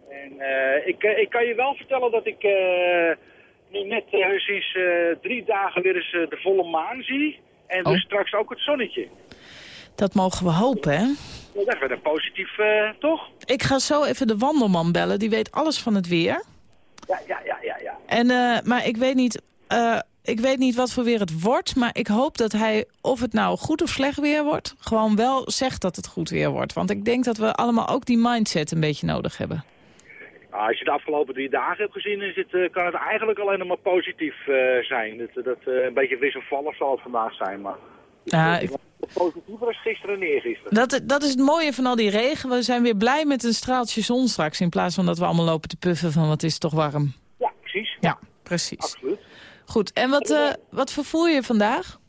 En eh, ik, eh, ik kan je wel vertellen dat ik eh, nu net eh, sinds eh, drie dagen weer eens eh, de volle maan zie. En Oh. dus straks ook het zonnetje. Dat mogen we hopen, hè? Dat is weer een positief, eh, toch? Ik ga zo even de wandelman bellen. Die weet alles van het weer. Ja, ja, ja, ja. ja. En, eh, maar ik weet, niet, eh, ik weet niet wat voor weer het wordt. Maar ik hoop dat hij, of het nou goed of slecht weer wordt... gewoon wel zegt dat het goed weer wordt. Want ik denk dat we allemaal ook die mindset een beetje nodig hebben. Nou, als je de afgelopen drie dagen hebt gezien, is het, eh, kan het eigenlijk alleen nog maar positief eh, zijn. Dat, dat eh, een beetje wisselvallig zal het vandaag zijn, maar... Ja, ik... Positiever als gisteren en eergisteren. Dat, dat is het mooie van al die regen. We zijn weer blij met een straaltje zon straks... in plaats van dat we allemaal lopen te puffen van wat is toch warm. Ja, precies. Ja, precies. Absoluut. Goed, en wat, eh, wat vervoer je vandaag?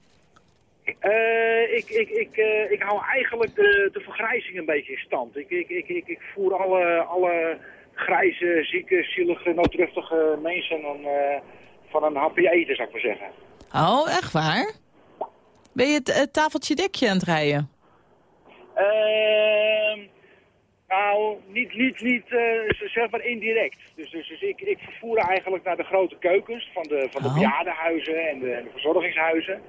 Eh, ik, ik, ik, eh, ik hou eigenlijk de, de vergrijzing een beetje in stand. Ik, ik, ik, ik, ik voer alle, alle grijze, zieke, zielige, noodruftige mensen een, van een hapje eten, zou ik maar zeggen. Oh, echt waar? Ben je het eh, tafeltje dekje aan het rijden? Ehm, nou, niet, niet, niet eh, zeg maar indirect. Dus, dus, dus ik, ik vervoer eigenlijk naar de grote keukens van de, van de Oh. bejaardenhuizen en de, en de verzorgingshuizen.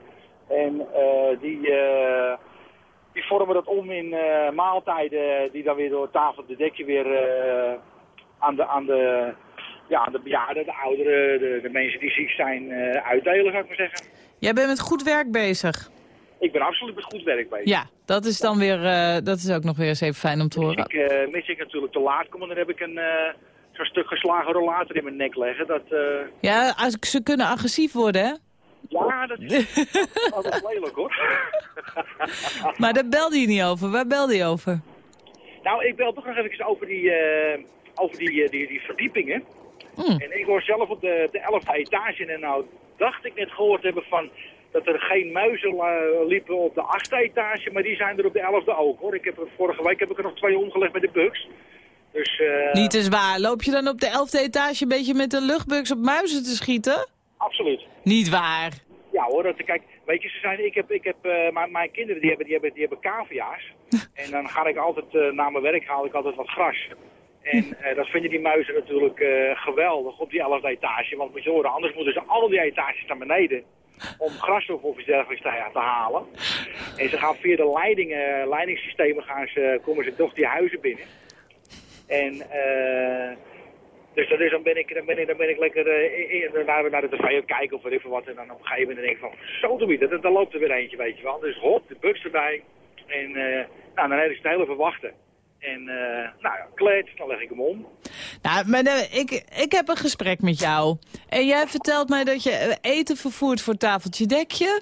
En eh, die, eh, die vormen dat om in maaltijden die dan weer door tafel de dekje weer aan, de, aan, de, ja, aan de bejaarden, de ouderen, de, de mensen die ziek zijn uitdelen, zou ik maar zeggen. Jij bent met goed werk bezig. Ik ben absoluut met goed werk bezig. Ja, dat is dan weer, eh, dat is ook nog weer eens even fijn om te horen. Ik, eh, mis ik natuurlijk te laat kom, dan heb ik een eh, zo'n stuk geslagen rollator in mijn nek leggen. Dat, Ja, als, ze kunnen agressief worden, hè? ja, dat is dat is lelijk hoor. Maar daar belde je niet over. Waar belde je over? nou, ik bel toch nog even over die, over die, die, die verdiepingen. Hmm. En ik woon zelf op de, de 11e etage en nou dacht ik net gehoord hebben van dat er geen muizen eh, liepen op de 8e etage, maar die zijn er op de 11e ook hoor. Ik heb er, vorige week heb ik er nog twee omgelegd met de bugs. Dus, eh, Niet eens waar. Loop je dan op de elfde etage een beetje met een luchtbugs op muizen te schieten? Absoluut. Niet waar. Ja hoor, dat, kijk, weet je, ze zijn, ik heb, ik heb, eh, mijn, mijn kinderen die hebben, die hebben, die hebben cavia's. en dan ga ik altijd, eh, na mijn werk haal ik altijd wat gras. En dat vinden die muizen natuurlijk geweldig op die 11e etage. Want moet je horen, anders moeten ze al die etages naar beneden om grasstof of te, halen. En ze gaan via de leidingen, leidingssystemen gaan ze, komen ze toch die huizen binnen. En eh, dus, dan, ben ik, dan, ben ik, dan ben ik lekker eh, in- naar, naar de tv kijken of weet ik wat. En dan op een gegeven moment denk ik van, zo doe je dat. Dan loopt er weer eentje, weet je wel. Dus hop, de bugs erbij. En eh, nou, dan heb ik het heel even wachten. En eh, nou ja, kleed, dan leg ik hem om. Nou, maar eh, ik, ik heb een gesprek met jou. En jij vertelt mij dat je eh, eten vervoert voor tafeltje dekje.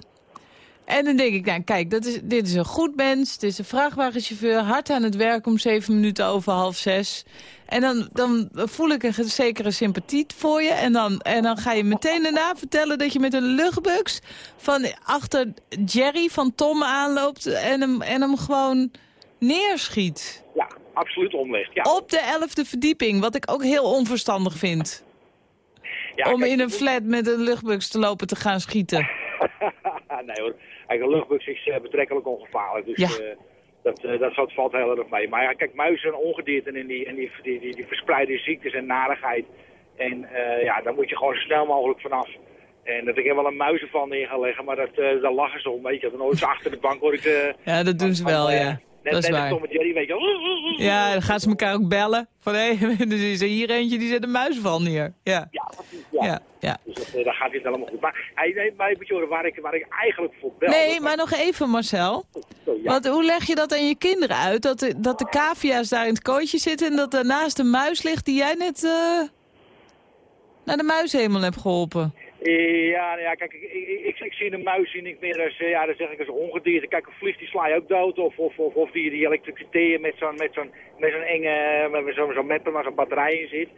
En dan denk ik, nou kijk, dat is, dit is een goed mens. Dit is een vrachtwagenchauffeur, hard aan het werk om zeven minuten over half zes. En dan, dan voel ik een zekere sympathie voor je. En dan, en dan ga je meteen daarna vertellen dat je met een luchtbugs van achter Jerry van Tom aanloopt en hem, en hem gewoon neerschiet. Ja, absoluut omlegt. Ja. Op de elfde verdieping, wat ik ook heel onverstandig vind. Ja, om kijk, in een flat met een luchtbugs te lopen te gaan schieten. nee hoor, een luchtbus is eh, betrekkelijk ongevaarlijk. Dus Ja. eh, dat, eh, dat valt- valt heel erg mee. Maar ja, kijk, muizen en ongedierte en die, en die, die, die, die verspreiden ziektes en narigheid. En ja, daar moet je gewoon zo snel mogelijk vanaf. En dat ik er wel een muizenval neer ga leggen, maar dat, daar lachen ze om. Weet je, dan ooit ze achter de bank hoor ik... Ja, dat doen ze wel, ja. Net, Dat is net waar. als Tom en Jerry, weet je. Ja, dan gaan ze elkaar ook bellen. Van hé, dus is er hier eentje die zet een muisval neer. Ja, Ja, ja. ja, ja. Dus dat, eh, dan gaat dit helemaal goed. Maar, hey, nee, maar moet je horen, waar ik, waar ik eigenlijk voor bel... Nee, maar nog even Marcel. Ja. Want hoe leg je dat aan je kinderen uit? Dat de, dat de cavia's daar in het kooitje zitten en dat daarnaast een muis ligt die jij net eh, naar de muishemel hebt geholpen. Ja, nou ja, kijk, ik, ik, zie een muis zie ik meer als, eh, ja, dan zeg ik als een ongedierte. Kijk, een vlieg die sla je ook dood. Of, of, of, of die, die elektriciteer met zo'n met zo'n met zo'n enge, met zo'n mapper waar zo'n batterij in zit.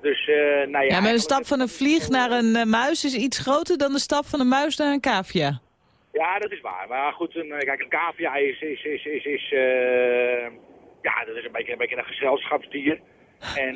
Dus, eh nou ja. Ja, maar de stap van een vlieg naar een eh, muis is iets groter dan de stap van een muis naar een cavia. Ja, dat is waar. Maar goed, een, kijk, een cavia is, is, is, is, is ja, dat is een beetje, een beetje een gezelschapsdier. En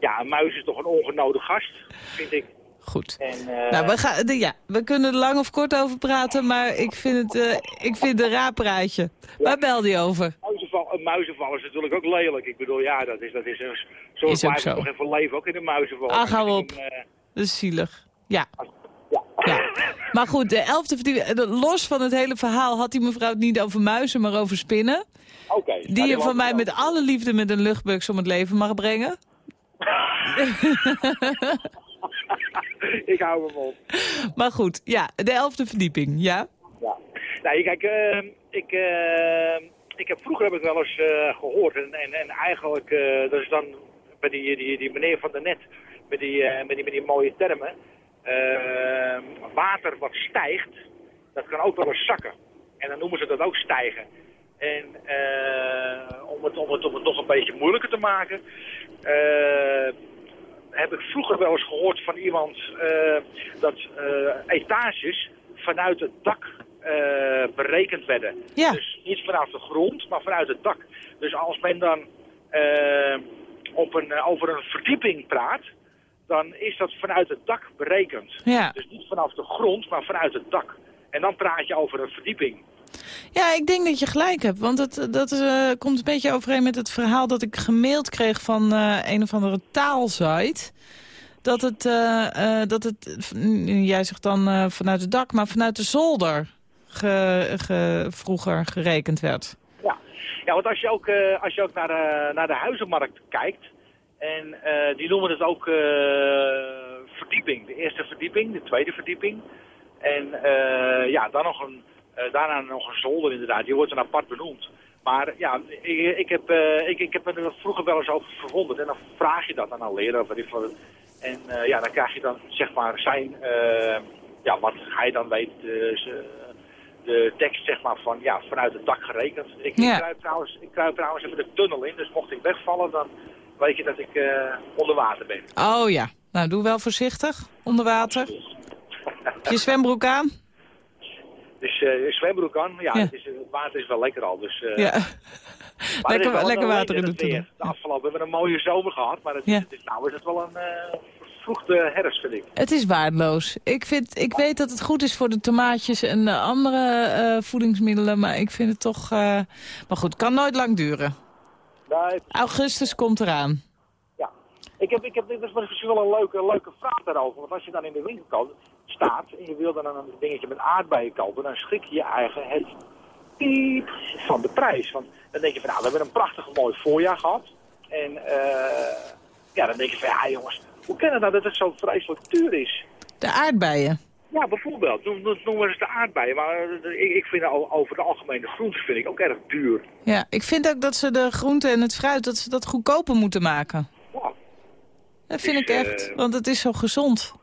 ja, een muis is toch een ongenode gast, vind ik. Goed. En, eh, Nou, we, gaan, de- ja, we kunnen er lang of kort over praten, maar ik vind het, eh, ik vind het een raar praatje. Waar belde je over? Muizenval, een muizenval is natuurlijk ook lelijk. Ik bedoel, ja, dat is, dat is een... Zo Is ook zo. nog even leven, ook in een muizenval. Ach, hou op. eh, Dat is zielig. Ja. ja. ja. Maar goed, de elfde verdieping, los van het hele verhaal had die mevrouw het niet over muizen, maar over spinnen. Oké. Die Nou, je was van mij met alle liefde met een luchtbugs om het leven mag brengen. ik hou hem op. Maar goed, ja, de elfde verdieping, ja. Ja. Nou, kijk, eh, ik, eh, ik heb, vroeger heb ik wel eens eh, gehoord. En, en, en eigenlijk, eh, dat is dan bij die, die, die meneer van de net, met die, eh, met die, met die mooie termen. eh, water wat stijgt, dat kan ook wel eens zakken. En dan noemen ze dat ook stijgen. En om, het, om, het, om het nog een beetje moeilijker te maken, eh, heb ik vroeger wel eens gehoord van iemand eh, dat eh, etages vanuit het dak eh, berekend werden. Ja. Dus niet vanaf de grond, maar vanuit het dak. Dus als men dan op een, over een verdieping praat, dan is dat vanuit het dak berekend. Ja. Dus niet vanaf de grond, maar vanuit het dak. En dan praat je over een verdieping. Ja, ik denk dat je gelijk hebt. Want het, dat eh, komt een beetje overeen met het verhaal dat ik gemaild kreeg van eh, een of andere taalsite. Dat het, eh, dat het jij zegt dan vanuit het dak, maar vanuit de zolder ge, ge- vroeger gerekend werd. Ja, ja want als je ook, als je ook naar, de, naar de huizenmarkt kijkt, en die noemen het ook verdieping. De eerste verdieping, de tweede verdieping. En ja, dan nog een, daarna nog een zolder inderdaad, die wordt dan apart benoemd. Maar ja, ik, ik, heb, eh, ik, ik heb me er vroeger wel eens over verwonderd. En dan vraag je dat aan een leraar. Of wat ik- en eh, ja, dan krijg je dan zeg maar zijn, eh, ja, wat hij dan weet, de, ze- de tekst zeg maar van, ja, vanuit het dak gerekend. Ik, Ja. kruip trouwens, ik kruip trouwens even de tunnel in, dus mocht ik wegvallen, dan weet je dat ik eh, onder water ben. Oh ja, nou doe wel voorzichtig onder water. Heb je zwembroek aan? Dus eh zwembroek aan, ja, Ja. Het, is, het water is wel lekker al. Dus, eh, Ja. Lekker, water in de het weer. De afgelopen, we hebben een mooie zomer gehad, maar het, Ja. het is, nou is het wel een eh vervroegde herfst, vind ik. Het is waardeloos. Ik, vind, ik weet dat het goed is voor de tomaatjes en de andere voedingsmiddelen, maar ik vind het toch... Maar goed, het kan nooit lang duren. Nee, Augustus komt eraan. Ja. Ik heb, ik heb, dit is misschien wel een leuke, leuke vraag daarover. Want als je dan in de winkel komt, staat en je wil dan een dingetje met aardbeien kopen, dan schrik je je eigen het piep van de prijs. Want dan denk je van, nou, we hebben een prachtig mooi voorjaar gehad. En eh, ja, dan denk je van, ja jongens, hoe kan het nou dat het zo vreselijk duur is? De aardbeien. Ja, bijvoorbeeld, noem, noem, maar eens de aardbeien. Maar eh, ik, ik vind over de algemene groenten vind ik ook erg duur. Ja, ik vind ook dat ze de groenten en het fruit dat ze dat goedkoper moeten maken. Ja, Dat vind ik eh, echt, want het is zo gezond.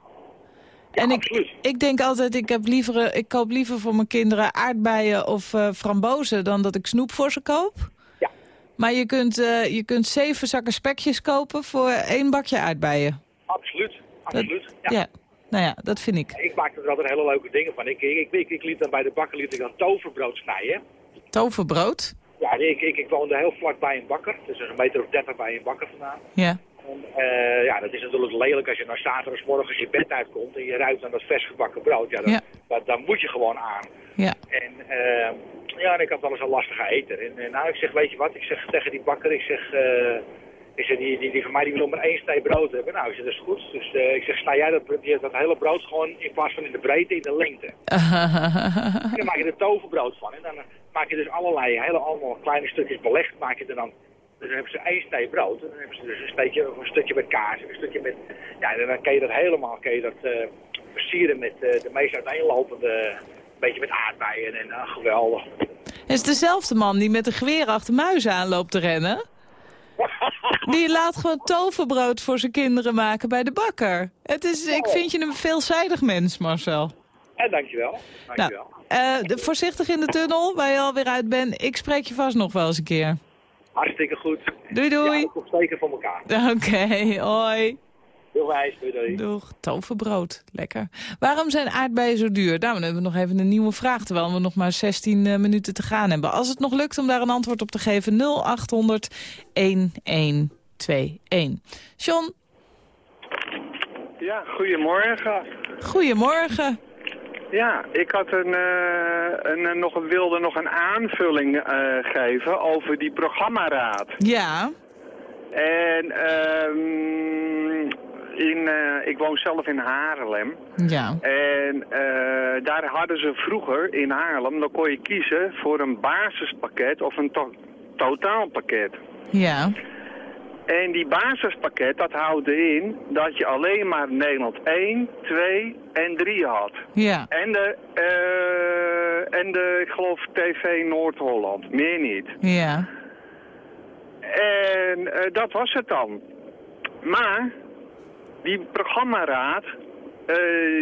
En ik, absoluut. ik denk altijd, ik, heb liever, ik koop liever voor mijn kinderen aardbeien of eh, frambozen dan dat ik snoep voor ze koop. Ja. Maar je kunt, eh, je kunt zeven zakken spekjes kopen voor één bakje aardbeien. absoluut. Absoluut. Ja. ja. nou ja, dat vind ik. Ik maak er altijd hele leuke dingen van. Ik, ik, ik, ik liet dan bij de bakker liet ik dan toverbrood snijden. Toverbrood. Ja, ik, ik, ik woonde heel vlak bij een bakker. Dus een meter of dertig bij een bakker vandaan. Ja. En, eh, ja, dat is natuurlijk lelijk als je nou zaterdagsmorgens je bed uitkomt en je ruikt aan dat vers gebakken brood. Ja, dan moet je gewoon aan. Ja. En eh, ja, en ik had wel eens een lastige eter. En, eh, nou, ik zeg, weet je wat, ik zeg tegen die bakker, ik zeg, eh, Ik zeg, die, die, die van mij die wil maar één snee brood hebben. Nou, ik zeg, dat is goed. Dus ik zeg, snij jij dat, dat hele brood gewoon in plaats van in de breedte, in de lengte. En dan maak je er toverbrood van. En dan maak je dus allerlei, hele allemaal kleine stukjes belegd, maak je er dan... Dus dan hebben ze één snee brood. En dan hebben ze dus een, een stukje met kaas. en Een stukje met... Ja, en dan kan je dat helemaal kan je dat, eh, versieren met eh, de meest uiteenlopende... Een beetje met aardbeien en uh, geweldig. Het is dezelfde man die met een geweer achter muizen aanloopt te rennen. Die laat gewoon toverbrood voor zijn kinderen maken bij de bakker. Het is, ik vind je een veelzijdig mens, Marcel. En dankjewel. Nou, dankjewel. eh, de- voorzichtig in de tunnel, waar je alweer uit bent. Ik spreek je vast nog wel eens een keer. Hartstikke goed. Doei, doei. Ja, steken voor elkaar. Oké, hoi. Heel wijs, doei doei. Doeg, toverbrood. Lekker. Waarom zijn aardbeien zo duur? Nou, dan hebben we nog even een nieuwe vraag, terwijl we nog maar 16 eh, minuten te gaan hebben. Als het nog lukt om daar een antwoord op te geven, 0800 1121. John, Ja, goedemorgen. goedemorgen. Ja, ik had een, eh, een, nog, een- wilde nog een aanvulling eh, geven over die programmaraad. Ja, En ehm, in, eh, ik woon zelf in Haarlem. ja. En eh, daar hadden ze vroeger in Haarlem, dan kon je kiezen voor een basispakket of een to- totaalpakket. Ja, En die basispakket, dat houdt in dat je alleen maar Nederland 1, 2 en 3 had. ja. En de, eh, en de, ik geloof, TV Noord-Holland. Meer niet. Ja, En eh, dat was het dan. Maar die programmaraad, eh,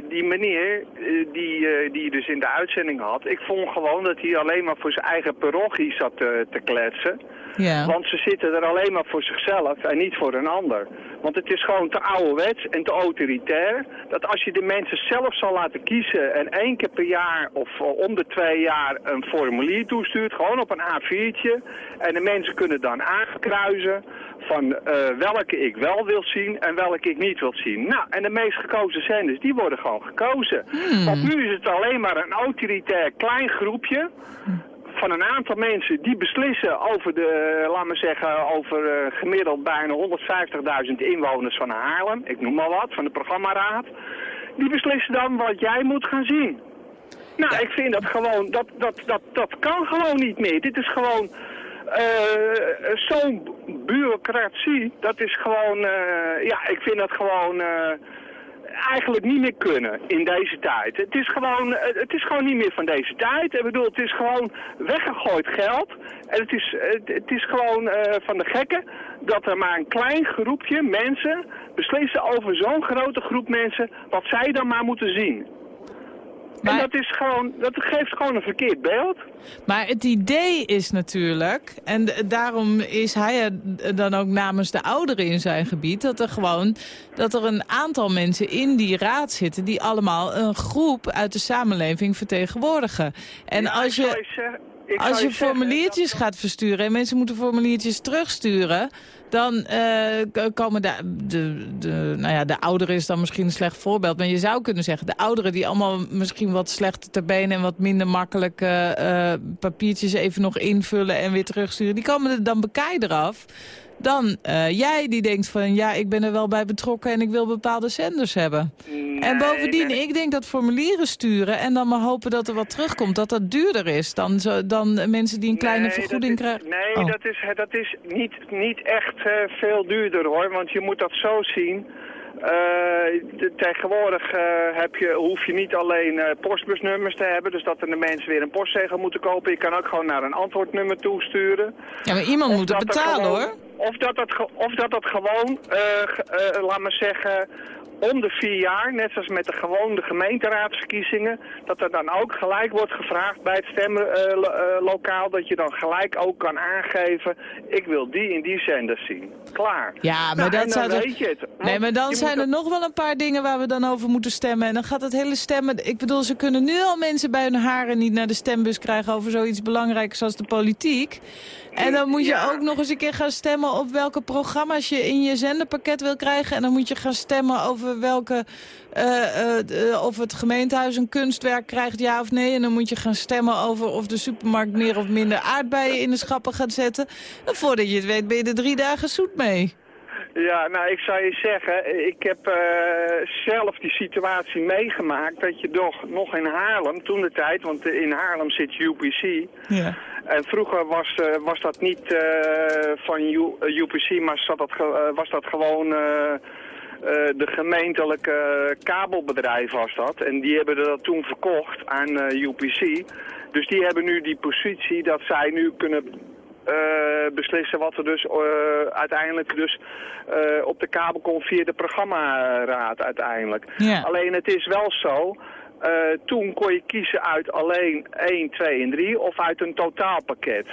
die meneer die, die dus in de uitzending had, ik vond gewoon dat hij alleen maar voor zijn eigen parochie zat te kletsen. Ja. Want ze zitten er alleen maar voor zichzelf en niet voor een ander. Want het is gewoon te ouderwets en te autoritair. Dat als je de mensen zelf zal laten kiezen en één keer per jaar of eh, om de twee jaar een formulier toestuurt, gewoon op een A4'tje. En de mensen kunnen dan aankruisen van eh, welke ik wel wil zien en welke ik niet wil zien. Nou, en de meest gekozen zenders, die worden gewoon gekozen. Want nu is het alleen maar een autoritair klein groepje van een aantal mensen die beslissen over de, laat maar zeggen, over eh, gemiddeld bijna 150.000 inwoners van Haarlem, ik noem maar wat, van de programmaraad. Die beslissen dan wat jij moet gaan zien. Nou, ik vind dat gewoon, dat, dat, dat, dat kan gewoon niet meer. Dit is gewoon eh, zo'n bureaucratie, dat is gewoon, eh, ja, ik vind dat gewoon... eh, eigenlijk niet meer kunnen in deze tijd. Het is gewoon, eh, het is gewoon niet meer van deze tijd. Ik bedoel, het is gewoon weggegooid geld. En het is, het, is gewoon eh, van de gekken dat er maar een klein groepje mensen beslissen over zo'n grote groep mensen wat zij dan maar moeten zien. En Maar- dat is gewoon, dat geeft gewoon een verkeerd beeld. Maar het idee is natuurlijk, en daarom is hij er dan ook namens de ouderen in zijn gebied, dat er gewoon dat er een aantal mensen in die raad zitten die allemaal een groep uit de samenleving vertegenwoordigen. En Ja, als je, als je formuliertjes gaat versturen en mensen moeten formuliertjes terugsturen, dan eh, komen de, de, de, nou ja, de ouderen is dan misschien een slecht voorbeeld, maar je zou kunnen zeggen, de ouderen die allemaal misschien wat slechter ter benen en wat minder makkelijk eh, eh, papiertjes even nog invullen en weer terugsturen, die komen er dan bekijder af. Dan eh, jij die denkt van ja, ik ben er wel bij betrokken en ik wil bepaalde zenders hebben. en bovendien, nee. ik denk dat formulieren sturen en dan maar hopen dat er wat terugkomt, dat dat duurder is dan, zo, dan mensen die een kleine Nee, vergoeding is- krijgen. Nee, Oh. dat is, dat is niet, niet echt eh, veel duurder hoor, want je moet dat zo zien. Eh, de- tegenwoordig heb je, hoef je niet alleen postbusnummers te hebben, dus dat er de mensen weer een postzegel moeten kopen. Je kan ook gewoon naar een antwoordnummer toesturen. Ja, maar iemand Of moet het betalen gewoon- hoor. Of dat dat, of dat, dat gewoon, eh, eh, laat maar zeggen, om de vier jaar, net zoals met de gewone gemeenteraadsverkiezingen, dat er dan ook gelijk wordt gevraagd bij het stemlokaal, dat je dan gelijk ook kan aangeven, ik wil die in die zenders zien. Klaar. Ja, maar Nou, dat zou toch- weet je het. Nee, maar dan zijn er nog wel een paar dingen waar we dan over moeten stemmen. En dan gaat het hele stemmen... Ik bedoel, ze kunnen nu al mensen bij hun haren niet naar de stembus krijgen... over zoiets belangrijks als de politiek. En dan moet je Ja. ook nog eens een keer gaan stemmen op welke programma's je in je zenderpakket wil krijgen. En dan moet je gaan stemmen over welke, eh, eh, eh, of het gemeentehuis een kunstwerk krijgt, ja of nee. En dan moet je gaan stemmen over of de supermarkt meer of minder aardbeien in de schappen gaat zetten. En voordat je het weet ben je er drie dagen zoet mee. Ja, nou, ik zou je zeggen, ik heb zelf die situatie meegemaakt dat je nog, nog in Haarlem, toen de tijd, want in Haarlem zit UPC. Ja. En vroeger was, eh, was dat niet eh, van U- eh, UPC, maar zat dat was dat gewoon eh, eh, de gemeentelijke kabelbedrijf was dat. En die hebben dat toen verkocht aan UPC. Dus die hebben nu die positie dat zij nu kunnen beslissen wat er dus uiteindelijk dus op de kabel komt via de programmaraad uiteindelijk. Alleen het is wel zo, eh, toen kon je kiezen uit alleen 1, 2 en 3 of uit een totaalpakket.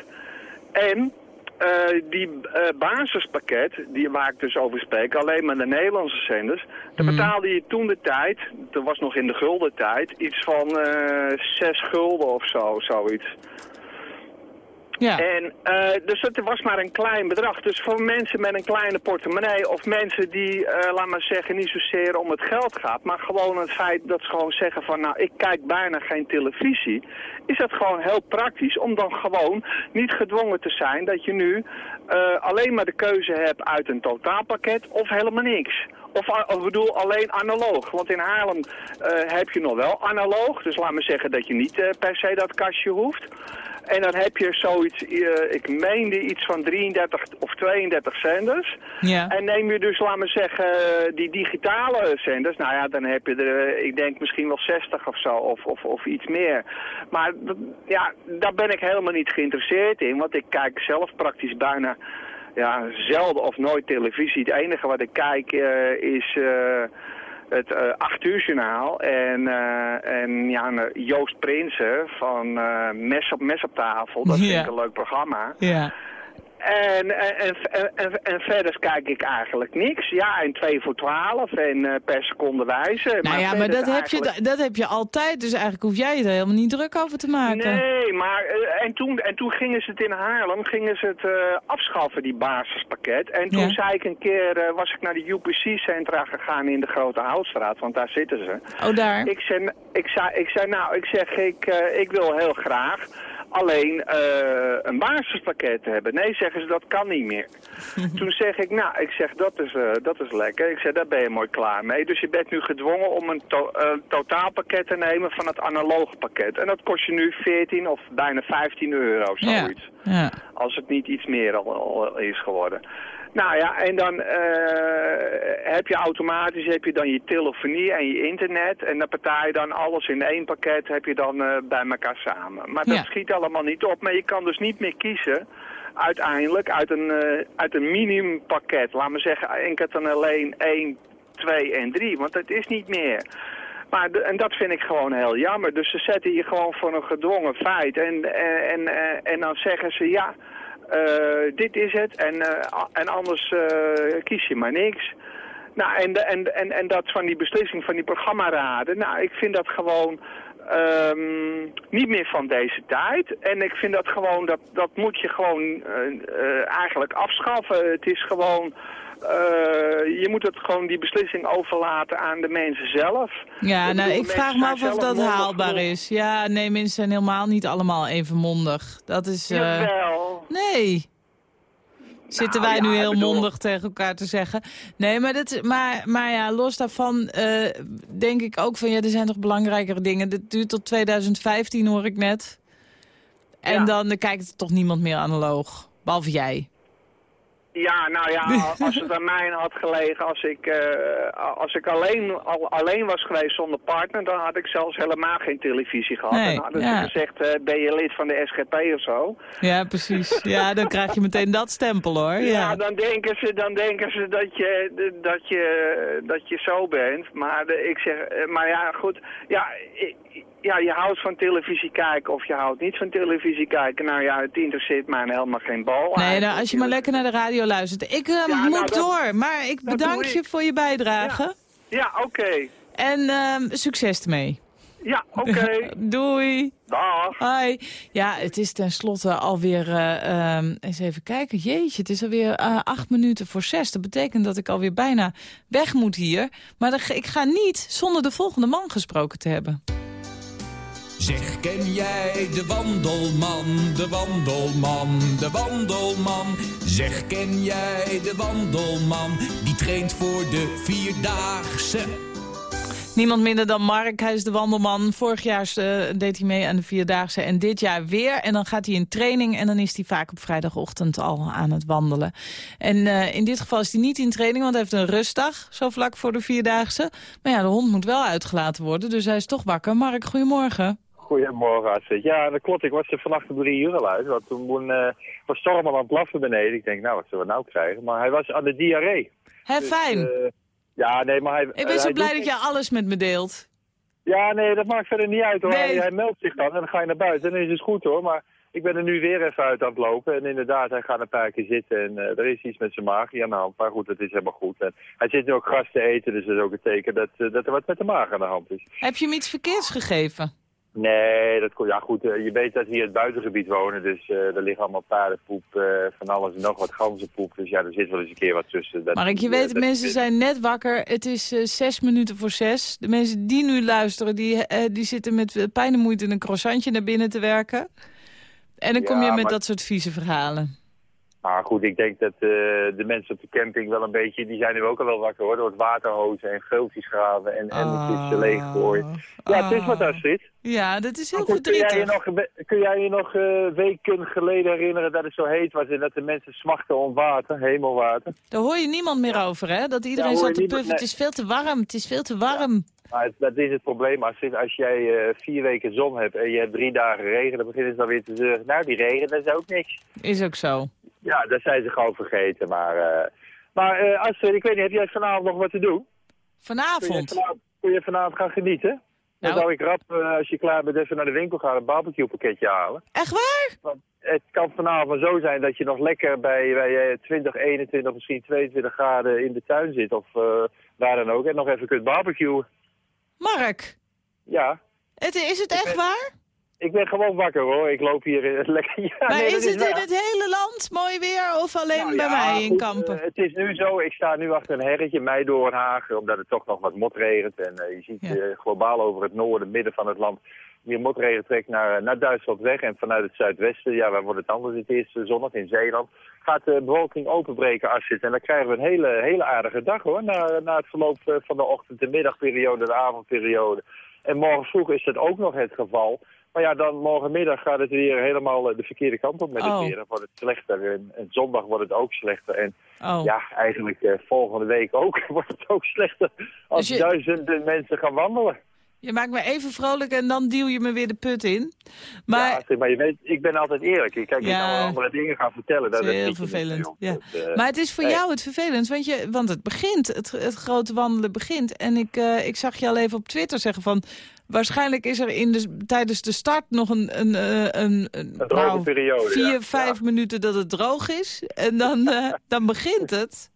En eh, die eh, basispakket, die waar ik dus over spreek, alleen maar de Nederlandse zenders, daar betaalde je toen de tijd, dat was nog in de gulden tijd, iets van eh 6 gulden of zo, zoiets. Ja. En, eh, dus het was maar een klein bedrag. Dus voor mensen met een kleine portemonnee of mensen die, eh, laat maar zeggen, niet zozeer om het geld gaat, maar gewoon het feit dat ze gewoon zeggen van, nou, ik kijk bijna geen televisie, is dat gewoon heel praktisch om dan gewoon niet gedwongen te zijn dat je nu eh, alleen maar de keuze hebt uit een totaalpakket of helemaal niks. Of, ik bedoel alleen analoog. Want in Haarlem heb je nog wel analoog. Dus laat me zeggen dat je niet per se dat kastje hoeft. En dan heb je zoiets, eh, ik meende iets van 33 of 32 zenders. Ja. En neem je dus, laat me zeggen, die digitale zenders. Nou ja, dan heb je er, eh, ik denk misschien wel 60 of zo, of, of, of iets meer. Maar ja, daar ben ik helemaal niet geïnteresseerd in. Want ik kijk zelf praktisch bijna ja, zelden of nooit televisie. Het enige wat ik kijk eh, is eh, het eh 8 uur journaal. En, eh, en ja, een Joost Prinsen van eh, Mes, op, Mes op tafel. Dat vind ik een leuk programma. Ja. En, en, en, en, en verder kijk ik eigenlijk niks. Ja, en 2 voor 12 en eh, per seconde wijze. Nou ja, maar dat heb, je, dat heb je altijd, dus eigenlijk hoef jij je er helemaal niet druk over te maken. Nee, maar eh, en, toen, en toen gingen ze het in Haarlem gingen ze het eh, afschaffen, die basispakket. En toen zei ik een keer, eh, was ik naar de UPC-centra gegaan in de Grote Houtstraat, want daar zitten ze. Oh, daar? Ik zei, ik zei, ik zei nou, ik zeg, ik, eh, ik wil heel graag alleen eh, een basispakket hebben. Nee, zeggen ze, dat kan niet meer. Toen zeg ik, nou, ik zeg, dat is, eh, dat is lekker. Ik zeg, daar ben je mooi klaar mee. Dus je bent nu gedwongen om een to- eh, totaalpakket te nemen van het analoge pakket. En dat kost je nu 14 of bijna 15 euro, Ja. zoiets. Ja. Als het niet iets meer al, al is geworden. Nou ja, en dan eh, heb je automatisch heb je dan je telefonie en je internet. En dan betaal je dan alles in één pakket, heb je dan eh, bij elkaar samen. Maar dat Ja. schiet allemaal niet op. Maar je kan dus niet meer kiezen, uiteindelijk, uit een, eh, uit een minimumpakket. Laat me zeggen, enkel dan alleen 1, 2 en 3. Want het is niet meer. Maar de- en dat vind ik gewoon heel jammer. Dus ze zetten je gewoon voor een gedwongen feit. En, en, en, en dan zeggen ze ja, dit is het. En, eh, en anders eh, kies je maar niks. Nou, en, de- en, en, en dat van die beslissing van die programmaraden. Nou, ik vind dat gewoon ehm, niet meer van deze tijd. En ik vind dat gewoon, dat, dat moet je gewoon eh, eh, eigenlijk afschaffen. Het is gewoon... eh, je moet het gewoon die beslissing overlaten aan de mensen zelf. Ja, nou, ik vraag me af of dat haalbaar is. Ja, nee, mensen zijn helemaal niet allemaal even mondig. Dat is... eh, Jawel. Nee. Zitten Nou, wij nu ja, heel bedoel- mondig tegen elkaar te zeggen. Nee, maar, dat, maar, maar ja, los daarvan eh, denk ik ook van... ja, er zijn toch belangrijkere dingen. Dit duurt tot 2015, hoor ik net. En Ja. dan kijkt er toch niemand meer analoog. Behalve jij. Ja, nou ja, als het aan mij had gelegen, als ik, eh, als ik alleen, al, alleen was geweest zonder partner, dan had ik zelfs helemaal geen televisie gehad. Nee, en hadden ja. ze gezegd, eh, ben je lid van de SGP of zo? Ja, precies. Ja, dan krijg je meteen dat stempel, hoor. Ja, Ja. dan denken ze, dan denken ze dat, je, dat, je, dat je zo bent. Maar de, ik zeg, eh, maar ja, goed. Ja, ik- ja, je houdt van televisie kijken of je houdt niet van televisie kijken. Nou ja, het interesseert mij helemaal geen bal. Nee, nou, als je maar lekker naar de radio luistert. Ik eh, Ja, nou, moet dat- door, maar ik bedank je ik. voor je bijdrage. Ja, oké. En ehm, succes ermee. Ja, oké. Doei. Dag. Hoi. Ja, het is tenslotte alweer, ehm, eens even kijken, jeetje, het is alweer eh, acht minuten voor zes. Dat betekent dat ik alweer bijna weg moet hier. Maar ik ga niet zonder de volgende man gesproken te hebben. Zeg, ken jij de wandelman, de wandelman, de wandelman? Zeg, ken jij de wandelman? Die traint voor de Vierdaagse. Niemand minder dan Mark, hij is de wandelman. Vorig jaar eh, deed hij mee aan de Vierdaagse en dit jaar weer. En dan gaat hij in training en dan is hij vaak op vrijdagochtend al aan het wandelen. En eh, in dit geval is hij niet in training, want hij heeft een rustdag, zo vlak voor de Vierdaagse. Maar ja, de hond moet wel uitgelaten worden, dus hij is toch wakker. Mark, goedemorgen. Goedemorgen, Astrid. Ja, dat klopt. Ik was er vannacht om drie uur al uit. Want toen eh, was Storm al aan het blaffen beneden. Ik denk, nou, wat zullen we nou krijgen? Maar hij was aan de diarree. Hè, Dus, fijn. eh, ja, nee, maar hij... Ik ben zo blij dat je alles met me deelt. Ja, nee, dat maakt verder niet uit hoor. Nee. Hij, hij meldt zich dan en dan ga je naar buiten. En dan is het goed hoor. Maar ik ben er nu weer even uit aan het lopen. En inderdaad, hij gaat een paar keer zitten. En eh, er is iets met zijn maag aan de hand. Maar goed, het is helemaal goed. En hij zit nu ook gras te eten. Dus dat is ook een teken dat, dat er wat met de maag aan de hand is. Heb je hem iets verkeerds gegeven? Nee, dat kon, ja goed, eh, je weet dat we hier in het buitengebied wonen, dus eh er liggen allemaal paardenpoep, eh, van alles en nog wat ganzenpoep. Dus ja, er zit wel eens een keer wat tussen. Dat, Mark, je eh, weet, mensen zijn net wakker. Het is zes minuten voor zes. De mensen die nu luisteren, die, die zitten met pijn en moeite een croissantje naar binnen te werken. En dan kom je met maar- dat soort vieze verhalen. Maar goed, ik denk dat eh, de mensen op de camping wel een beetje, die zijn nu ook al wel wakker hoor, door het waterhozen en geultjes graven en emmertjes uh, leeggooien. Ja, het is wat Astrid. Ja, dat is heel Kun jij je verdrietig. nog, kun jij je nog weken geleden herinneren dat het zo heet was en dat de mensen smachten om water, hemelwater? Daar hoor je niemand meer over, hè? Dat iedereen Ja, zat te puffen. Het is veel te warm, het is veel te warm. Maar het- dat is het probleem. Als, als jij eh, vier weken zon hebt en je hebt drie dagen regen, dan beginnen ze dan weer te zeggen, nou die regen, dat is ook niks. Is ook zo. Ja, dat zijn ze gauw vergeten. Maar, eh maar eh, Astrid, ik weet niet, heb jij vanavond nog wat te doen? Kun je Vanavond. vanavond, kun je vanavond gaan genieten? Dan Nou. zou ik rap, eh, als je klaar bent, even naar de winkel gaan, een barbecue pakketje halen. Echt waar? Want het kan vanavond zo zijn dat je nog lekker bij, bij eh, 20, 21, misschien 22 graden in de tuin zit. Of waar dan ook. En nog even kunt barbecuen. Mark, Ja, het, is het echt waar? Ik ben gewoon wakker hoor. Ik loop hier eh, lekker. Ja, maar nee, is het in het hele land mooi weer of alleen Nou bij ja, mij in goed, Kampen? eh, het is nu zo, ik sta nu achter een herretje, Meidoornhagen, omdat het toch nog wat motregent. En eh, je ziet Ja. globaal over het noorden, midden van het land, meer motregen trekt naar, naar Duitsland weg. En vanuit het zuidwesten, ja, waar wordt het anders? Het is zonnig in Zeeland. Gaat de bewolking openbreken als zit. En dan krijgen we een hele, hele aardige dag hoor, na, na het verloop van de ochtend, de middagperiode, de avondperiode. En morgen vroeg is dat ook nog het geval. Maar ja, dan morgenmiddag gaat het weer helemaal eh, de verkeerde kant op met Oh. het weer. Dan wordt het slechter en, en zondag wordt het ook slechter. En Oh. ja, eigenlijk eh, volgende week ook wordt het ook slechter als Dus je- duizenden mensen gaan wandelen. Je maakt me even vrolijk en dan duw je me weer de put in. Maar Ja, maar je weet, ik ben altijd eerlijk. Kijk, ik Ja. kan wel andere dingen gaan vertellen. Dat is heel niet vervelend. Ja. Dat, eh, Maar het is voor jou het vervelend, want, je, want het begint, het, het grote wandelen begint. En ik, eh, ik zag je al even op Twitter zeggen van... waarschijnlijk is er in de, tijdens de start nog een, een, eh, een, een, droge nou, periode, vier, ja. vijf minuten dat het droog is. En dan, dan begint het.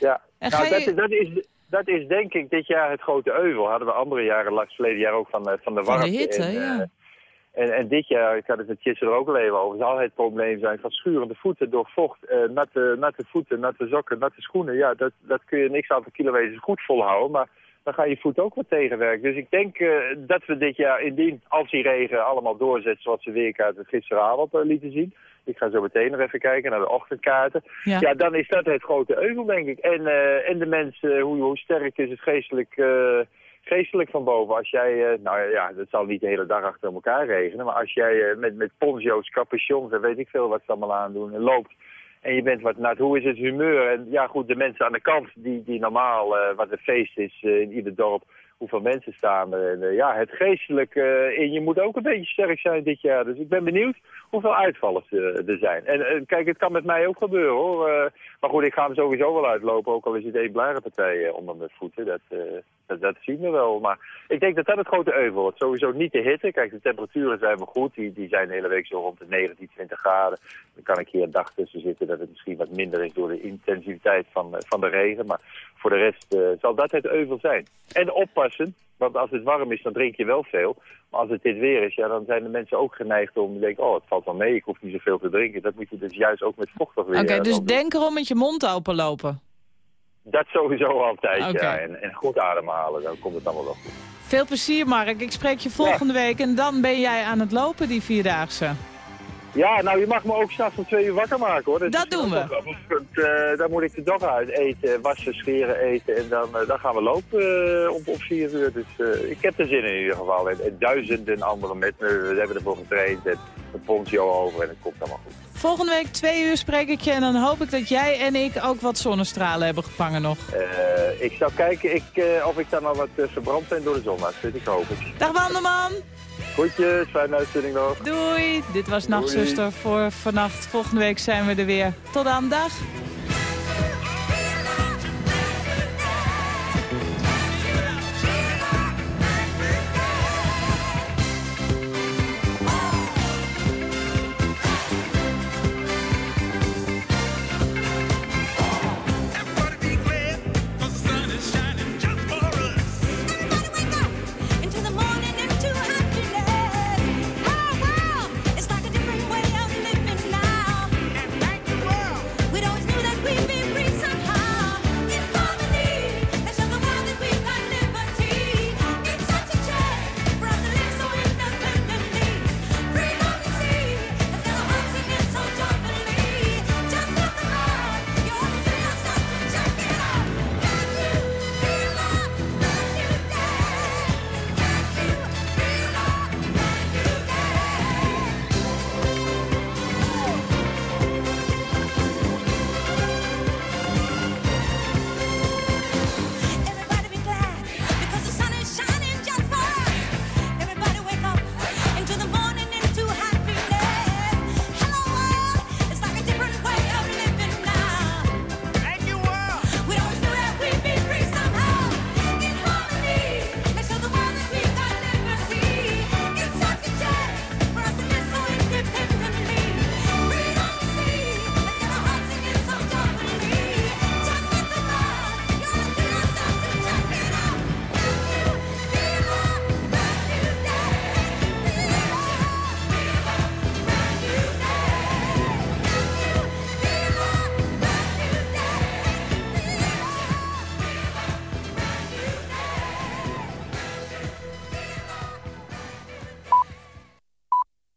Ja, En nou, ga dat, je- dat, is, dat is denk ik dit jaar het grote euvel. Hadden we andere jaren, last verleden jaar ook van, eh, van de Van de warmte. hitte, en, ja. eh, en, en dit jaar, ik had het met Chitsen er ook al even over, zal het probleem zijn van schurende voeten door vocht. eh, natte, natte voeten, natte sokken, natte schoenen. Ja, dat, dat kun je niks aantal kilometers goed volhouden, maar dan ga je voet ook wat tegenwerken. Dus ik denk eh, dat we dit jaar, indien, als die regen allemaal doorzet zoals ze weerkaart het gisteravond eh, lieten zien. Ik ga zo meteen nog even kijken naar de ochtendkaarten. Ja. Ja, dan is dat het grote euvel, denk ik. En, eh, en de mensen, hoe, hoe sterk is het geestelijk, geestelijk van boven? Als jij, nou ja, dat zal niet de hele dag achter elkaar regenen, maar als jij met, met poncho's, capuchons en weet ik veel wat ze allemaal aandoen en loopt en je bent wat nat, hoe is het humeur? En ja, goed, de mensen aan de kant die, die normaal, eh, wat een feest is eh, in ieder dorp, hoeveel mensen staan er. En, eh, ja, het geestelijk in je moet ook een beetje sterk zijn dit jaar. Dus ik ben benieuwd hoeveel uitvallers er zijn. En kijk, het kan met mij ook gebeuren hoor. Maar goed, ik ga hem sowieso wel uitlopen, ook al is het één blarenpartij eh, onder mijn voeten. Dat, dat, dat zien we wel. Maar ik denk dat dat het grote euvel wordt. Sowieso niet de hitte. Kijk, de temperaturen zijn wel goed. Die, die zijn de hele week zo rond de 19, 20 graden. Dan kan ik hier een dag tussen zitten dat het misschien wat minder is door de intensiviteit van, eh, van de regen. Maar voor de rest eh, zal dat het euvel zijn. En oppassen, want als het warm is, dan drink je wel veel. Maar als het dit weer is, ja, dan zijn de mensen ook geneigd om te denken... oh, het valt wel mee, ik hoef niet zoveel te drinken. Dat moet je dus juist ook met vochtig weer... Oké, dus doen. denk erom met je mond open lopen. Dat sowieso altijd, ja. En, en goed ademhalen, dan komt het allemaal wel goed. Veel plezier, Mark. Ik spreek je volgende week en dan ben jij aan het lopen, die Vierdaagse. Ja, nou je mag me ook s'nachts om twee uur wakker maken hoor. Dat doen we. want, eh, dan moet ik de dog uit eten, wassen, scheren, eten en dan, eh, dan gaan we lopen eh, op, op vier uur. Dus ik heb er zin in in ieder geval. En, en duizenden anderen met me, we hebben ervoor getraind en een pontje over en het komt allemaal goed. Volgende week twee uur spreek ik je en dan hoop ik dat jij en ik ook wat zonnestralen hebben gevangen nog. Eh, ik zou kijken ik, eh, of ik dan al wat eh, verbrand ben door de zon. Dat ik hoop ik. Dag Wanderman! Goedjes, fijne uitzending nog. Doei! Dit was Doei. Nachtzuster voor vannacht. Volgende week zijn we er weer. Tot dan, dag!